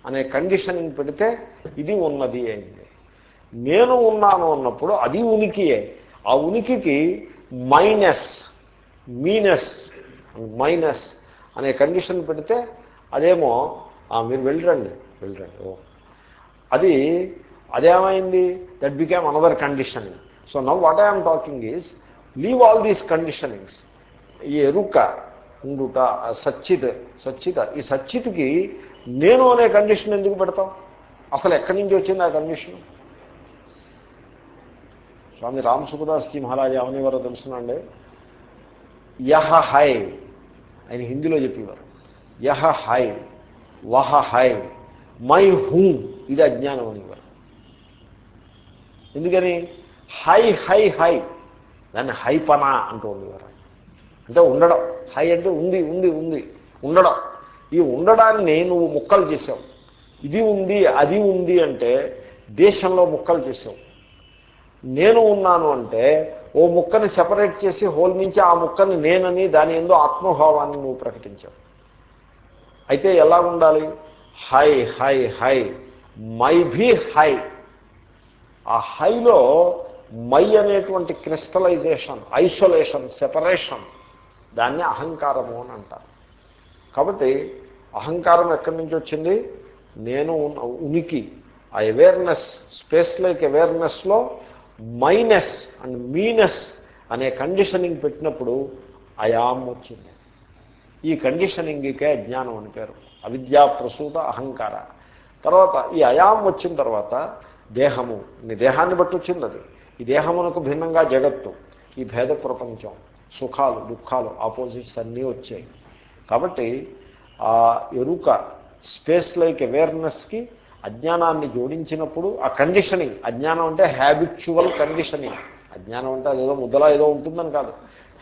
అనే కండిషనింగ్ పెడితే ఇది ఉన్నది అయింది నేను ఉన్నాను అన్నప్పుడు అది ఉనికియే. ఆ ఉనికికి మైనస్ మీనస్ మైనస్ అనే కండిషన్ పెడితే అదేమో మీరు వెళ్ళరండి వెళ్ళరండి ఓ. అది అదేమైంది? That became another conditioning so now what I'm talking is leave all these conditionings ఈ ఎరుక ఉండుట సచ్చిత్ సచ్చిత ఈ సచ్చిత్కి నేను అనే కండిషన్ ఎందుకు పెడతాం? అసలు ఎక్కడి నుంచి వచ్చింది ఆ కండిషన్ స్వామి రామ్ సుఖదాస్జీ మహారాజ్ ఏమనేవారో తెలుసునండి. యహ హై ఆయన హిందీలో చెప్పేవారు. యహ హై వహ హై మై హూ ఇది అజ్ఞానం అనేవారు ఎందుకని? హై హై హై. దాన్ని హై పనా అంటూ ఉండేవారు అంటే ఉండడం. హై అంటే ఉంది ఉంది ఉంది. ఉండడం. ఈ ఉండడాన్ని నువ్వు ముక్కలు చేసావు. ఇది ఉంది అది ఉంది అంటే దేశంలో ముక్కలు చేసావు. నేను ఉన్నాను అంటే ఓ ముక్కని సెపరేట్ చేసి హోల్ నుంచి ఆ ముక్కని నేనని దాని ఎందు ఆత్మభావాన్ని నువ్వు ప్రకటించావు. అయితే ఎలా ఉండాలి? హై హై హై. మై భీ హై. ఆ హైలో మై అనేటువంటి క్రిస్టలైజేషన్ ఐసోలేషన్ సెపరేషన్ దాన్ని అహంకారము అని అంటారు. కాబట్టి అహంకారం ఎక్కడి నుంచి వచ్చింది? నేను ఉనికి ఆ అవేర్నెస్ స్పేస్ లైక్ అవేర్నెస్లో మైనస్ అండ్ మీనెస్ అనే కండిషనింగ్ పెట్టినప్పుడు అయాం వచ్చింది. ఈ కండిషనింగ్కే అజ్ఞానం అని పేరు. అవిద్యా ప్రసూత అహంకార. తర్వాత ఈ అయాం వచ్చిన తర్వాత దేహము. నీ దేహాన్ని బట్టి వచ్చింది అది ఈ దేహమునకు భిన్నంగా జగత్తు ఈ భేద ప్రపంచం సుఖాలు దుఃఖాలు ఆపోజిట్స్ అన్నీ వచ్చాయి. కాబట్టి ఆ ఎరుక స్పేస్ లైక్ అవేర్నెస్కి అజ్ఞానాన్ని జోడించినప్పుడు ఆ కండిషనింగ్ అజ్ఞానం అంటే హ్యాబిచువల్ కండిషనింగ్ అజ్ఞానం అంటే అదేదో ముద్దలా ఏదో ఉంటుందని కాదు.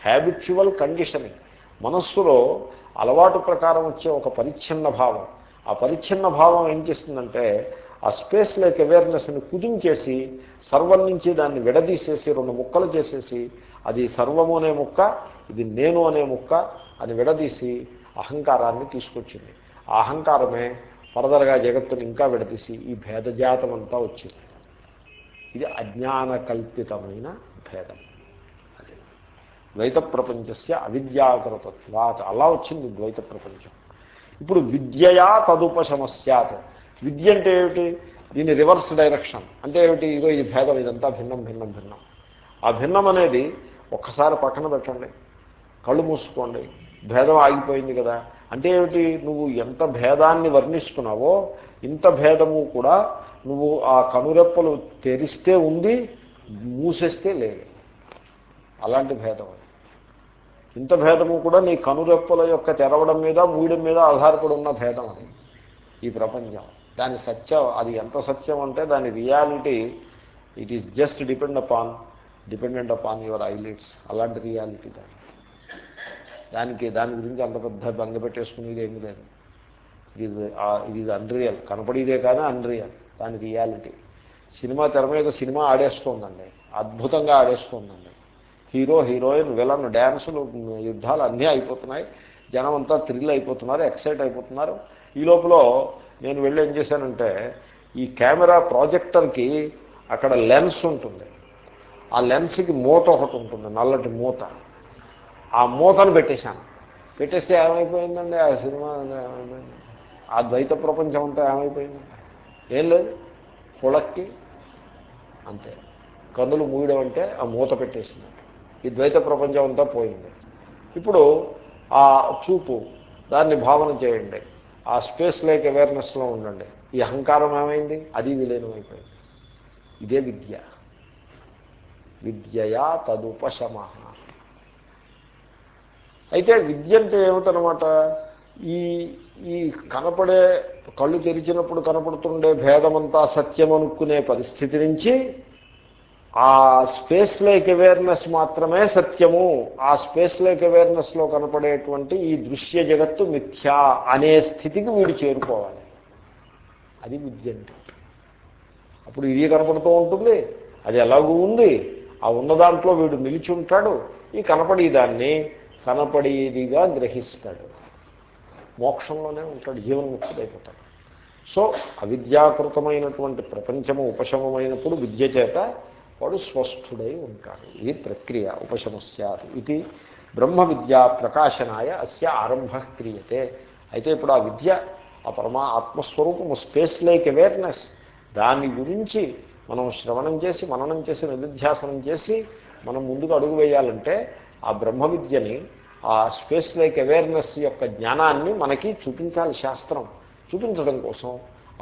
హ్యాబిచువల్ కండిషనింగ్ మనస్సులో అలవాటు ప్రకారం వచ్చే ఒక పరిచ్ఛిన్న భావం. ఆ పరిచ్ఛిన్న భావం ఏం చేస్తుందంటే ఆ స్పేస్ లైక్ అవేర్నెస్ని కుదించేసి సర్వం నుంచి దాన్ని విడదీసేసి రెండు ముక్కలు చేసేసి అది సర్వము అనే ముక్క ఇది నేను అనే ముక్క అని విడదీసి అహంకారాన్ని తీసుకొచ్చింది. ఆ అహంకారమే ఫర్దర్గా జగత్తుని ఇంకా విడదీసి ఈ భేదజాతం అంతా వచ్చింది. ఇది అజ్ఞాన కల్పితమైన భేదం. అదే ద్వైత ప్రపంచస్య అవిద్యాకృతత్వాత్. అలా వచ్చింది ద్వైత ప్రపంచం ఇప్పుడు విద్యయా తదుపశమస్యాత్. విద్య అంటే ఏమిటి? దీని రివర్స్ డైరెక్షన్. అంటే ఏమిటి? ఇదో ఇది భేదం ఇదంతా భిన్నం భిన్నం భిన్నం. ఆ భిన్నం అనేది ఒక్కసారి పక్కన పెట్టండి. కళ్ళు మూసుకోండి. భేదం ఆగిపోయింది కదా. అంటే ఏమిటి? నువ్వు ఎంత భేదాన్ని వర్ణిస్తున్నావో ఇంత భేదము కూడా నువ్వు ఆ కనురెప్పలు తెరిస్తే ఉంది మూసేస్తే లేదు. అలాంటి భేదం అది. ఇంత భేదము కూడా నీ కనురెప్పల యొక్క తెరవడం మీద మూయడం మీద ఆధారపడి ఉన్న భేదం అది. ఈ ప్రపంచం. దాని సత్యం అది ఎంత సత్యం అంటే దాని reality it is just depend upon dependent upon your eyelids అలాంటి రియాలిటీ దాని దానికి దాని గురించి అంత పెద్ద బంగ పెట్టేసుకునేది ఏమీ లేదు. It is it is unreal కనపడేదే కానీ అన్రియల్ దాని రియాలిటీ సినిమా తెర మీద సినిమా ఆడేస్తోందండి. అద్భుతంగా ఆడేస్తోందండి. హీరో హీరోయిన్ విలన్ డ్యాన్సులు యుద్ధాలు అన్నీ అయిపోతున్నాయి. జనం అంతా థ్రిల్ అయిపోతున్నారు ఎక్సైట్ అయిపోతున్నారు. ఈ లోపల నేను వెళ్ళి ఏం చేశానంటే ఈ కెమెరా ప్రాజెక్టర్కి అక్కడ లెన్స్ ఉంటుంది. ఆ లెన్స్కి మూత ఒకటి ఉంటుంది నల్లటి మూత. ఆ మూతను పెట్టేశాను. పెట్టేస్తే ఏమైపోయిందండి? ఆ సినిమా ఏమైపోయింది? ఆ ద్వైత ప్రపంచం అంతా ఏమైపోయింది? ఏం లేదు. పుళక్కి అంతే. కన్నులు మూయడం అంటే ఆ మూత పెట్టేసింది. ఈ ద్వైత ప్రపంచం అంతా పోయింది. ఇప్పుడు ఆ చూపు దాన్ని భావన చేయండి. ఆ స్పేస్ లైక్ అవేర్నెస్లో ఉండండి. ఈ అహంకారం ఏమైంది? అది విలీనమైపోయింది. ఇదే విద్య. విద్యయా తదుపశమ అయితే విద్య అంటే ఏమిటనమాట? ఈ ఈ కనపడే కళ్ళు తెరిచినప్పుడు కనపడుతుండే భేదమంతా సత్యం అనుకునే పరిస్థితి నుంచి ఆ స్పేస్ లైక్ అవేర్నెస్ మాత్రమే సత్యము. ఆ స్పేస్ లైక్ అవేర్నెస్లో కనపడేటువంటి ఈ దృశ్య జగత్తు మిథ్యా అనే స్థితికి వీడు చేరుకోవాలి. అది విద్య అంటే. అప్పుడు ఇది కనపడుతూ ఉంటుంది అది ఎలాగూ ఉంది ఆ ఉన్న దాంట్లో వీడు నిలిచి ఉంటాడు ఈ కనపడేదాన్ని కనపడేదిగా గ్రహిస్తాడు. మోక్షంలోనే ఉంటాడు జీవన్ముక్తుడైపోతాడు. సో అవిద్యాకృతమైనటువంటి ప్రపంచము ఉపశమమైనప్పుడు విద్య చేత వాడు స్వస్థుడై ఉంటాడు. ఇది ప్రక్రియ ఉపశమస్యాత్ ఇది బ్రహ్మ విద్యా ప్రకాశనాయ అస్య ఆరంభ క్రియతే. అయితే ఇప్పుడు ఆ విద్య ఆ పరమా ఆత్మస్వరూపము స్పేస్ లైక్ అవేర్నెస్ దాని గురించి మనం శ్రవణం చేసి మననం చేసి నిధుధ్యాసనం చేసి మనం ముందుకు అడుగు వేయాలంటే ఆ బ్రహ్మ విద్యని ఆ స్పేస్ లైక్ అవేర్నెస్ యొక్క జ్ఞానాన్ని మనకి చూపించాలి శాస్త్రం. చూపించడం కోసం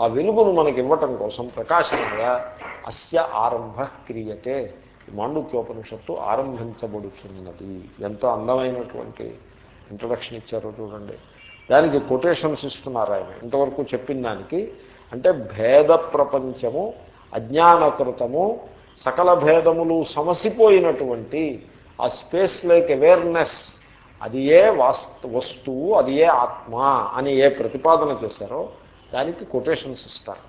ఆ వెలుగును మనకి ఇవ్వటం కోసం ప్రకాశంగా అస్య ఆరంభ క్రియతే. మాండుక్యోపనిషత్తు ఆరంభించబడుతున్నది. ఎంతో అందమైనటువంటి ఇంట్రడక్షన్ ఇచ్చారో చూడండి. దానికి కొటేషన్స్ ఇస్తున్నారు ఆయన. ఇంతవరకు చెప్పిన దానికి అంటే భేద ప్రపంచము అజ్ఞానకృతము సకల భేదములు సమసిపోయినటువంటి ఆ స్పేస్ లైక్ అవేర్నెస్ అది ఏ వాస్తు వస్తువు అది ఏ ఆత్మ అని ఏ ప్రతిపాదన చేశారో దానికి కొటేషన్స్ ఇస్తారు.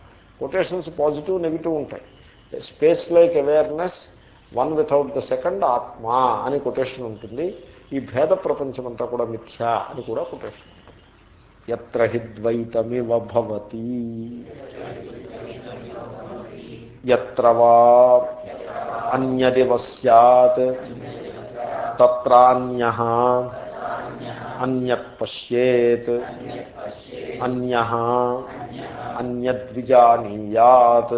కొటేషన్స్ పాజిటివ్ నెగిటివ్ ఉంటాయి. Space like awareness one without the second ఆత్మ అని కొటేషన్ ఉంటుంది. ఈ భేద ప్రపంచం అంతా కూడా మిథ్యా అని కూడా కొటేషన్ ఉంటుంది. ఎత్ర హిద్వైతమివ భవతి. ఎత్రవా అన్యదివ సత్ తత్రాన్య अन्यपश्येत् अन्यः अन्यद्विजानीयात्।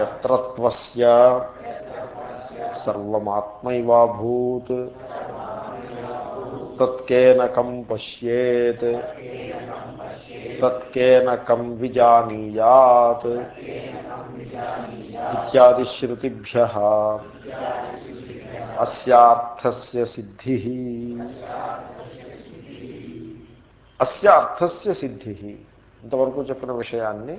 यत्रत्वस्य सर्वमात्मैवाभूत्। तत्केन कं पश्येत्। అస్యార్థస్య సిద్ధి. అస్య అర్థస్య సిద్ధి. ఇంతవరకు చెప్పిన విషయాన్ని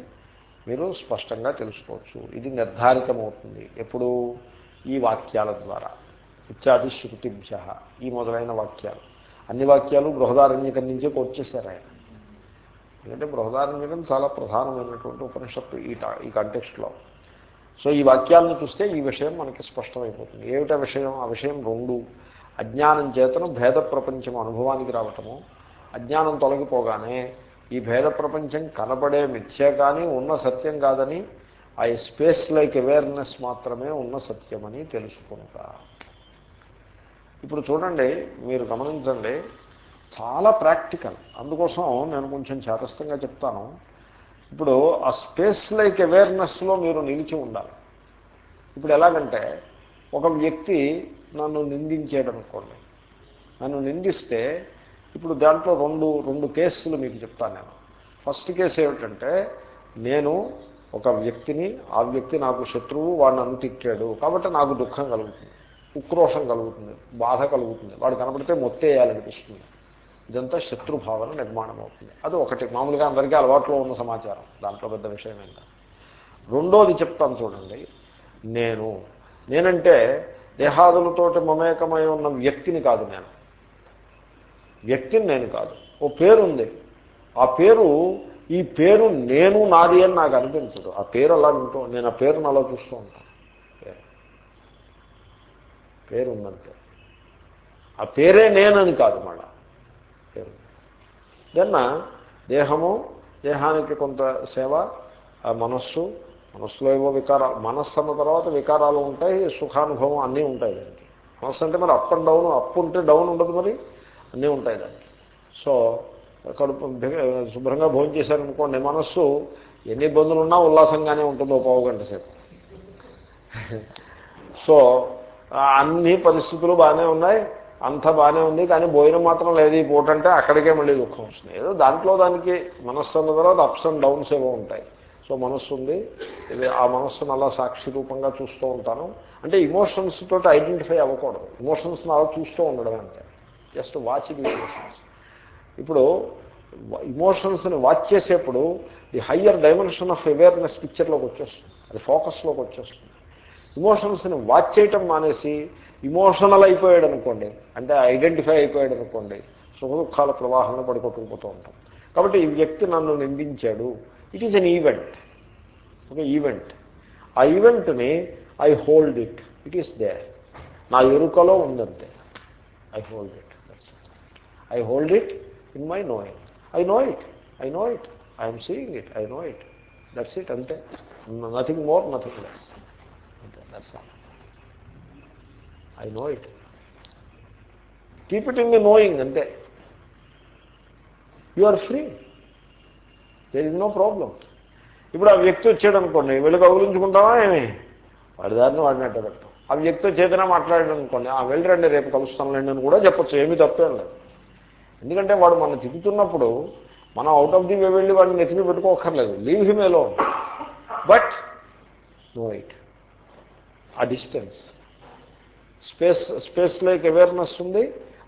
మీరు స్పష్టంగా తెలుసుకోవచ్చు. ఇది నిర్ధారితమవుతుంది ఎప్పుడు ఈ వాక్యాల ద్వారా. ఇత్యాది శృతిభ్య ఈ మొదలైన వాక్యాలు. అన్ని వాక్యాలు బృహదారణ్యకం నుంచే కోర్చేశారు ఆయన. ఎందుకంటే బృహదారణ్యకం చాలా ప్రధానమైనటువంటి ఉపనిషత్తు ఈ ఈ కంటెక్స్ట్లో సో ఈ వాక్యాలను చూస్తే ఈ విషయం మనకి స్పష్టమైపోతుంది. ఏమిటా విషయం? ఆ విషయం రెండు. అజ్ఞానం చేతను భేద ప్రపంచం అనుభవానికి రావటము. అజ్ఞానం తొలగిపోగానే ఈ భేద ప్రపంచం కనబడే మిథ్య కానీ ఉన్న సత్యం కాదని ఆ స్పేస్ లైక్ అవేర్నెస్ మాత్రమే ఉన్న సత్యమని తెలుసుకుంటా. ఇప్పుడు చూడండి మీరు గమనించండి చాలా ప్రాక్టికల్. అందుకోసం నేను కొంచెం చేతస్థంగా చెప్తాను. ఇప్పుడు ఆ స్పేస్ లైక్ అవేర్నెస్లో మీరు నిలిచి ఉండాలి. ఇప్పుడు ఎలాగంటే ఒక వ్యక్తి నన్ను నిందించాడు అనుకోండి నన్ను నిందిస్తే ఇప్పుడు దాంట్లో రెండు రెండు కేసులు మీకు చెప్తాను నేను. ఫస్ట్ కేసు ఏమిటంటే నేను ఒక వ్యక్తిని ఆ వ్యక్తి నాకు శత్రువు వాడిని నన్ను తిట్టాడు. కాబట్టి నాకు దుఃఖం కలుగుతుంది ఉక్రోషం కలుగుతుంది బాధ కలుగుతుంది. వాడు కనపడితే మొత్తేయాలనిపిస్తుంది. ఇదంతా శత్రుభావన నిర్మాణం అవుతుంది అది ఒకటి. మామూలుగా అందరికీ అలవాట్లో ఉన్న సమాచారం. దాంట్లో పెద్ద విషయం ఏంట రెండోది చెప్తాను చూడండి. నేను నేనంటే దేహాదులతోటి మమేకమై ఉన్న వ్యక్తిని కాదు నేను. వ్యక్తిని నేను కాదు. ఓ పేరు ఉంది ఆ పేరు ఈ పేరు నేను నాది అని నాకు అనిపించదు. ఆ పేరు అలా ఉంటూ నేను ఆ పేరును అలా చూస్తూ ఉంటాను. పేరు ఉందంటే ఆ పేరే నేనని కాదు మళ్ళా. దెన్న దేహము దేహానికి కొంత సేవ ఆ మనస్సు మనస్సులో ఏవో వికారాలు మనస్సు అన్న తర్వాత వికారాలు ఉంటాయి సుఖానుభవం అన్నీ ఉంటాయి దానికి. మనస్సు అంటే మరి అప్ అండ్ డౌన్ అప్ ఉంటే డౌన్ ఉండదు మరి అన్నీ ఉంటాయి దానికి. సో కడుపు శుభ్రంగా భోజనం చేశారనుకోండి మనస్సు ఎన్ని ఇబ్బందులు ఉన్నా ఉల్లాసంగానే ఉంటుందో పావు గంట సేపు. సో అన్ని పరిస్థితులు బాగానే ఉన్నాయి. అంత బాగానే ఉంది కానీ భోజనం మాత్రం లేదు. ఈ పూట అంటే అక్కడికే మళ్ళీ దుఃఖం వస్తుంది. ఏదో దాంట్లో దానికి మనస్సు అన్న తర్వాత అప్స్ అండ్ డౌన్స్ ఏవో ఉంటాయి. సో మనస్సు ఉంది. ఇది ఆ మనస్సును అలా సాక్షి రూపంగా చూస్తూ ఉంటాను. అంటే ఇమోషన్స్ తోటి ఐడెంటిఫై అవ్వకూడదు. ఇమోషన్స్ని అలా చూస్తూ ఉండడం అంటే జస్ట్ వాచింగ్ ఇమోషన్స్ ఇప్పుడు ఇమోషన్స్ని వాచ్ చేసేప్పుడు the higher dimension of awareness పిక్చర్లోకి వచ్చేస్తుంది. అది ఫోకస్లోకి వచ్చేస్తుంది. ఇమోషన్స్ని వాచ్ చేయటం మానేసి ఇమోషనల్ అయిపోయాడు అనుకోండి అంటే ఐడెంటిఫై అయిపోయాడు అనుకోండి సుఖ దుఃఖాల ప్రవాహంలో పడిపోతుకుపోతూ ఉంటాం. కాబట్టి ఈ వ్యక్తి నన్ను నిందించాడు. ఇట్ ఈజ్ అన్ ఈవెంట్ ఒక ఈవెంట్ ఆ ఈవెంట్ని I hold it it is there నా ఎరుకలో ఉందంతే. I hold it I hold it in my knowing I know it I know it I'm seeing it I know it that's it అంతే. నథింగ్ మోర్ నథింగ్ లెస్ అంతే that's all I know it keep it in the knowing అంతే you are free there is no problem ఇప్పుడు ఆ వ్యక్తి వచ్చాడు అనుకోండి వెళ్ళి కౌగులించుకుంటావా ఏమి? వాడి దారిని వాడినట్టు పెడతాం ఆ వ్యక్తితో చేతనే మాట్లాడాడు అనుకోండి ఆ వెళ్ళరండి రేపు కలుస్తానులేండి అని కూడా చెప్పచ్చు ఏమీ తప్పేం లేదు. ఎందుకంటే వాడు మనం తిప్పుతున్నప్పుడు మనం అవుట్ ఆఫ్ ది వే వెళ్ళి వాడిని నెత్తిని పెట్టుకోకర్లేదు leave him alone but know it ఆ distance space space like awareness ఉంది.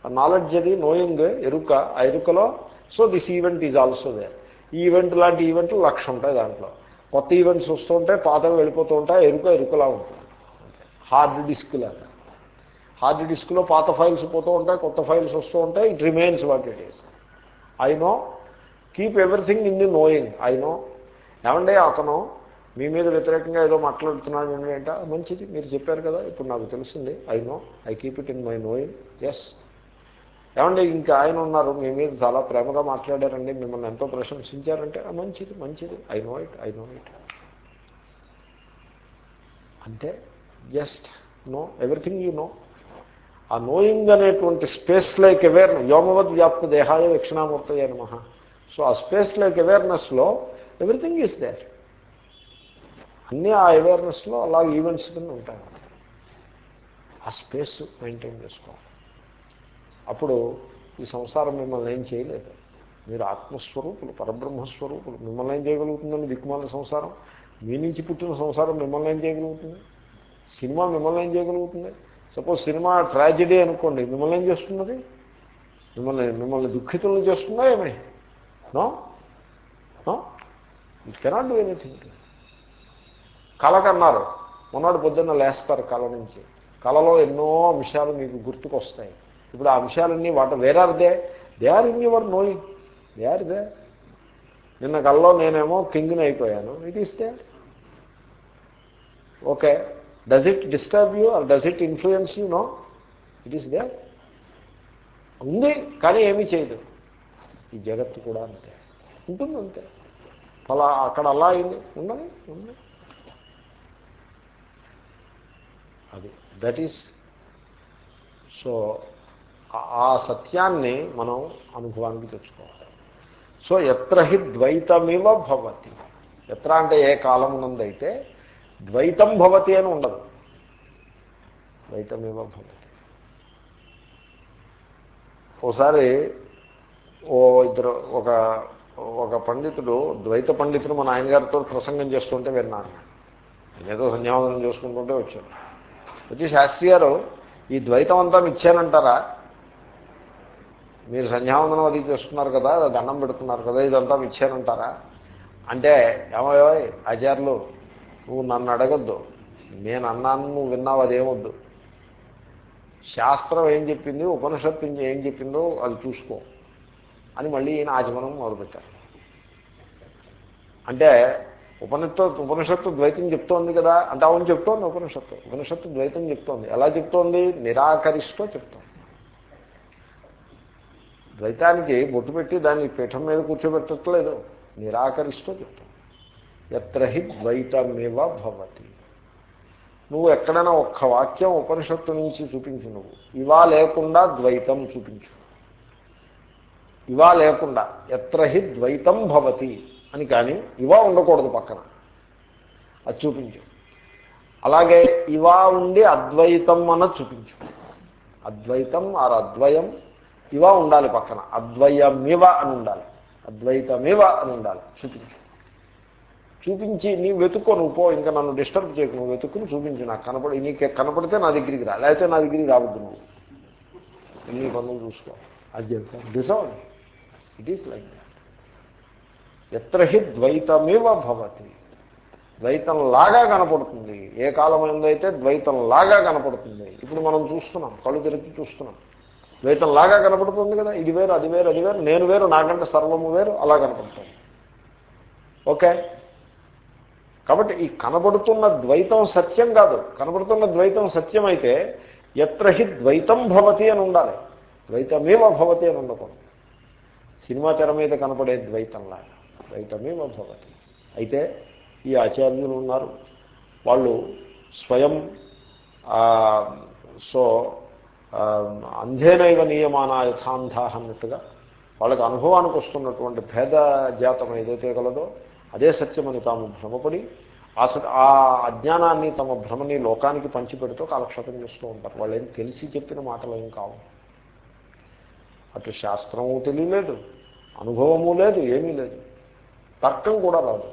ఆ నాలెడ్జ్ అది నోయింగ్ ఎరుక ఆ ఎరుకలో. So this event is also they ఈ ఈవెంట్ లాంటి ఈవెంట్లు లక్ష ఉంటాయి దాంట్లో. కొత్త ఈవెంట్స్ వస్తూ ఉంటాయి పాతవి వెళ్ళిపోతూ ఉంటాయి ఎరుక ఎరుకలా ఉంటుంది. హార్డ్ డిస్క్ లాగా. హార్డ్ డిస్క్లో పాత ఫైల్స్ పోతూ ఉంటాయి కొత్త ఫైల్స్ వస్తూ ఉంటాయి it remains what it is I know keep everything in the knowing I know ఏమంటే అతను మీ మీద వ్యతిరేకంగా ఏదో మాట్లాడుతున్నాను ఏంటంటే మంచిది మీరు చెప్పారు కదా ఇప్పుడు నాకు తెలిసింది I know I keep it in my knowing yes ఏమండి ఇంకా ఆయన ఉన్నారు మీ మీద చాలా ప్రేమగా మాట్లాడారండి మిమ్మల్ని ఎంతో ప్రశంసించారంటే మంచిది మంచిది I know it I know it అంటే just know everything you know ఆ నోయింగ్ అనేటువంటి స్పేస్ లైక్ అవేర్నెస్ వ్యోమవద్ వ్యాప్త దేహాయ దక్షిణామూర్తయ్య నమ. సో ఆ స్పేస్ లైక్ అవేర్నెస్లో ఎవ్రీథింగ్ ఈస్ దేర్ అన్నీ ఆ అవేర్నెస్లో అలా ఈవెంట్స్ కింద ఉంటాయి. ఆ స్పేస్ మెయింటైన్ చేసుకోవాలి. అప్పుడు ఈ సంసారం మిమ్మల్ని ఏం చేయలేదు. మీరు ఆత్మస్వరూపులు పరబ్రహ్మస్వరూపులు. మిమ్మల్ని ఏం చేయగలుగుతుందండి దిక్కుమాల సంసారం? మీ నుంచి పుట్టిన సంసారం మిమ్మల్ని ఏం చేయగలుగుతుంది? సినిమా మిమ్మల్ని ఏం చేయగలుగుతుంది? సపోజ్ సినిమా ట్రాజెడీ అనుకోండి మిమ్మల్ని ఏం చేస్తున్నది? మిమ్మల్ని మిమ్మల్ని దుఃఖితులను చేస్తుందా ఏమే? No? No? It cannot do anything కళకన్నారు. మొన్నటి పొద్దున్న లేస్తారు కళ నుంచి. కళలో ఎన్నో అంశాలు మీకు గుర్తుకొస్తాయి. ఇప్పుడు ఆ అంశాలన్నీ what where are they? They are in your knowing. They are they. నిన్న కళ్ళలో నేనేమో కింగ్ని అయిపోయాను. It is they. Okay. Does it disturb you or does it influence you no it is they ఉంది కానీ ఏమీ చేయదు. ఈ జగత్తు కూడా అంతే. ఉంటుంది అంతే. అలా అక్కడ అలా అయింది. ఉండని ఉంది అది. దట్ ఈస్ సో ఆ సత్యాన్ని మనం అనుభవానికి తెచ్చుకోవాలి. సో ఎత్ర హి ద్వైతమివ భవతి. ఎత్ర అంటే ఏ కాలం నుందైతే ద్వైతం భవతి అని ఉండదు. ద్వైతమివ భవతి. ఒకసారి ఓ ఇద్దరు ఒక ఒక పండితుడు ద్వైత పండితుడు మన ఆయన గారితో ప్రసంగం చేస్తుంటే విన్నాను. ఏదో సంధ్యావందనం చేసుకుంటుంటే వచ్చాడు వచ్చి శాస్త్రి గారు ఈ ద్వైతం అంతా మిచ్చానంటారా మీరు సంధ్యావందనం అది చేస్తున్నారు కదా దండం పెడుతున్నారు కదా ఇదంతా మిచ్చానంటారా అంటే ఏమయ్యో ఆచార్యులు నువ్వు నన్ను అడగద్దు. నేను అన్నాను నువ్వు విన్నావు అదేమొద్దు శాస్త్రం ఏం చెప్పింది ఉపనిషత్తు ఏం చెప్పిందో అది చూసుకో. అని మళ్ళీ ఈయన ఆచమనం మొదలుపెట్టారు. అంటే ఉపనిషత్తు ఉపనిషత్తు ద్వైతం చెప్తోంది కదా అంటే అవును చెప్తోంది ఉపనిషత్తు. ఉపనిషత్తు ద్వైతం చెప్తోంది. ఎలా చెప్తోంది? నిరాకరిస్తూ చెప్తోంది. ద్వైతానికి బొట్టు పెట్టి దాన్ని పీఠం మీద కూర్చోబెట్టట్లేదు. నిరాకరిస్తూ చెప్తాం ఎత్రహి ద్వైతమేవ భవతి. నువ్వు ఎక్కడైనా ఒక్క వాక్యం ఉపనిషత్తు నుంచి చూపించు నువ్వు. ఇవా లేకుండా ద్వైతం చూపించు. ఇవా లేకుండా. ఎత్రహి ద్వైతం భవతి. అని కానీ ఇవా ఉండకూడదు పక్కన. అది చూపించు. అలాగే ఇవా ఉండి అద్వైతం అన్నది చూపించు. అద్వైతం ఆర్ అద్వయం ఇవా ఉండాలి పక్కన. అద్వయమివ అని ఉండాలి. అద్వైతమివ అని ఉండాలి. చూపించు. చూపించి నీ వెతుక్కో నువ్వు పో ఇంకా నన్ను డిస్టర్బ్ చేయకు. నువ్వు వెతుక్కుని చూపించు. నాకు కనపడి నీకు కనపడితే నా దగ్గరికి రా. లేకపోతే నా దగ్గరికి రావద్దు నువ్వు. నీ పనులు చూసుకో. అది చెప్తాను డిసౌండ్. ఇట్ ఈస్ లైక్ ఎత్ర హి ద్వైతమివ భవతి. ద్వైతంలాగా కనపడుతుంది. ఏ కాలమైందైతే ద్వైతంలాగా కనపడుతుంది. ఇప్పుడు మనం చూస్తున్నాం కళ్ళు తిరిగి చూస్తున్నాం. ద్వైతంలాగా కనపడుతుంది కదా ఇది వేరు అది వేరు అది వేరు నేను వేరు నాకంటే సర్వము వేరు అలా కనపడుతుంది. ఓకే? కాబట్టి ఈ కనబడుతున్న ద్వైతం సత్యం కాదు. కనబడుతున్న ద్వైతం సత్యం అయితే ఎత్ర హి ద్వైతం భవతి అని ఉండాలి. ద్వైతమేవ భవతి అని ఉండకూడదు. సినిమా తెర మీద కనపడే ద్వైతంలాగా. రైతమేవ భవతి అయితే ఈ ఆచార్యులు ఉన్నారు. వాళ్ళు స్వయం సో అంధేనైవ నియమాన యథాంధా అన్నట్టుగా వాళ్ళకి అనుభవానికి వస్తున్నటువంటి భేద జాతం ఏదైతే కలదో అదే సత్యమని తాము భ్రమపడి ఆ ఆ అజ్ఞానాన్ని తమ భ్రమని లోకానికి పంచిపెడుతూ కాలక్షేపం చేస్తూ ఉంటారు. వాళ్ళు ఏం తెలిసి చెప్పిన మాటలు ఏం కావు. అటు శాస్త్రము తెలియలేదు అనుభవము లేదు ఏమీ లేదు. తర్కం కూడా రాదు.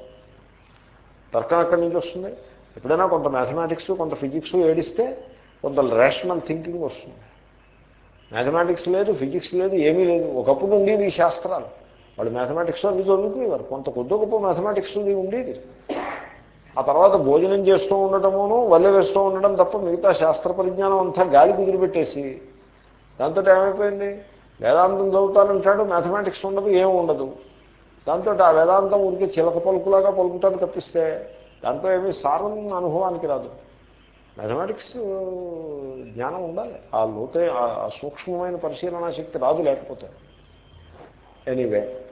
తర్కం ఎక్కడి నుంచి వస్తుంది? ఎప్పుడైనా కొంత మ్యాథమెటిక్స్ కొంత ఫిజిక్స్ ఏడిస్తే కొంత రేషనల్ థింకింగ్ వస్తుంది. మ్యాథమెటిక్స్ లేదు ఫిజిక్స్ లేదు ఏమీ లేదు. ఒకప్పుడు ఉండేవి ఈ శాస్త్రాలు. వాళ్ళు మ్యాథమెటిక్స్ అవి చదువుకునేవారు. కొంత కొద్ది గొప్ప మ్యాథమెటిక్స్ ఉండేది. ఆ తర్వాత భోజనం చేస్తూ ఉండటమును వల్లె వేస్తూ ఉండడం తప్ప మిగతా శాస్త్ర పరిజ్ఞానం అంతా గాలి కుదిరిపెట్టేసి దాంతో ఏమైపోయింది వేదాంతం చదువుతానంటాడు మ్యాథమెటిక్స్ ఉండదు ఏమి ఉండదు. దాంతో ఆ వేదాంతం ఉనికి చిలక పలుకులాగా పలుకుతాడు తప్పిస్తే దాంతో ఏమీ సారం అనుభవానికి రాదు. మ్యాథమెటిక్స్ జ్ఞానం ఉండాలి. ఆ లోతే ఆ సూక్ష్మమైన పరిశీలనా శక్తి రాదు లేకపోతే. ఎనీవే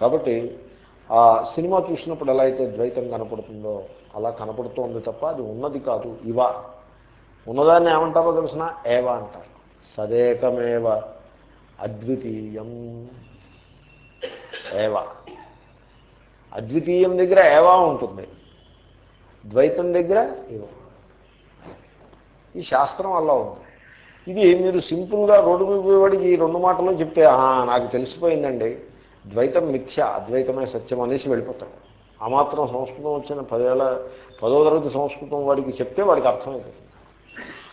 కాబట్టి ఆ సినిమా చూసినప్పుడు ఎలా అయితే ద్వైతం కనపడుతుందో అలా కనపడుతోంది తప్ప అది ఉన్నది కాదు ఇవ. ఉన్నదాన్ని ఏమంటారో తెలిసిన ఏవ అంటారు. సదేకమేవ అద్వితీయం. ఏవ? అద్వితీయం దగ్గర ఏవా ఉంటుంది? ద్వైతం దగ్గర ఇవ ఈ శాస్త్రం అలా ఉంది. ఇది మీరు సింపుల్గా రోడ్డు మీద పోయేవాడికి ఈ రెండు మాటలు చెప్తే నాకు తెలిసిపోయిందండి. ద్వైతం మిథ్య అద్వైతమే సత్యం అనేసి వెళ్ళిపోతాడు ఆ మాత్రం సంస్కృతం వచ్చిన పదేళ్ళ పదో తరగతి సంస్కృతం వాడికి చెప్తే వాడికి అర్థమైపోతుంది.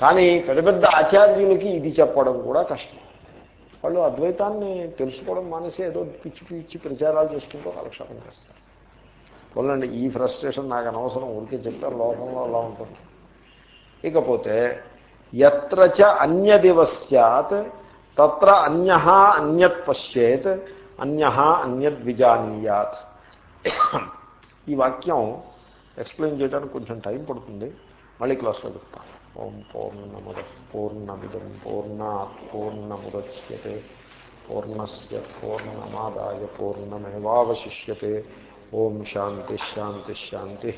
కానీ పెద్ద పెద్ద ఆచార్యులకి ఇది చెప్పడం కూడా కష్టం. వాళ్ళు అద్వైతాన్ని తెలుసుకోవడం మానేసి ఏదో పిచ్చి పిచ్చి ప్రచారాలు చేసుకుంటూ కాలక్షేపం చేస్తారు. పోలండి ఈ ఫ్రస్ట్రేషన్ నాకు అనవసరం ఊరికే చెప్తారు లోకంలో అలా ఉంటుంది. ఇకపోతే ఎత్రచ అన్యదివస్యాత్ తత్ర అన్య అన్యత్ పశ్చేత్ అన్య అన్యద్విజానీయాత్ ఈ వాక్యం ఎక్స్ప్లెయిన్ చేయడానికి కొంచెం టైం పడుతుంది మళ్ళీ క్లాస్లో చెప్తాను. ఓం పూర్ణముద పూర్ణమిదం పూర్ణాత్ పూర్ణముద్యతే పూర్ణస్ పూర్ణమాదాయ పూర్ణమేవాశిష్యతే ఓం శాంతి శాంతి శాంతి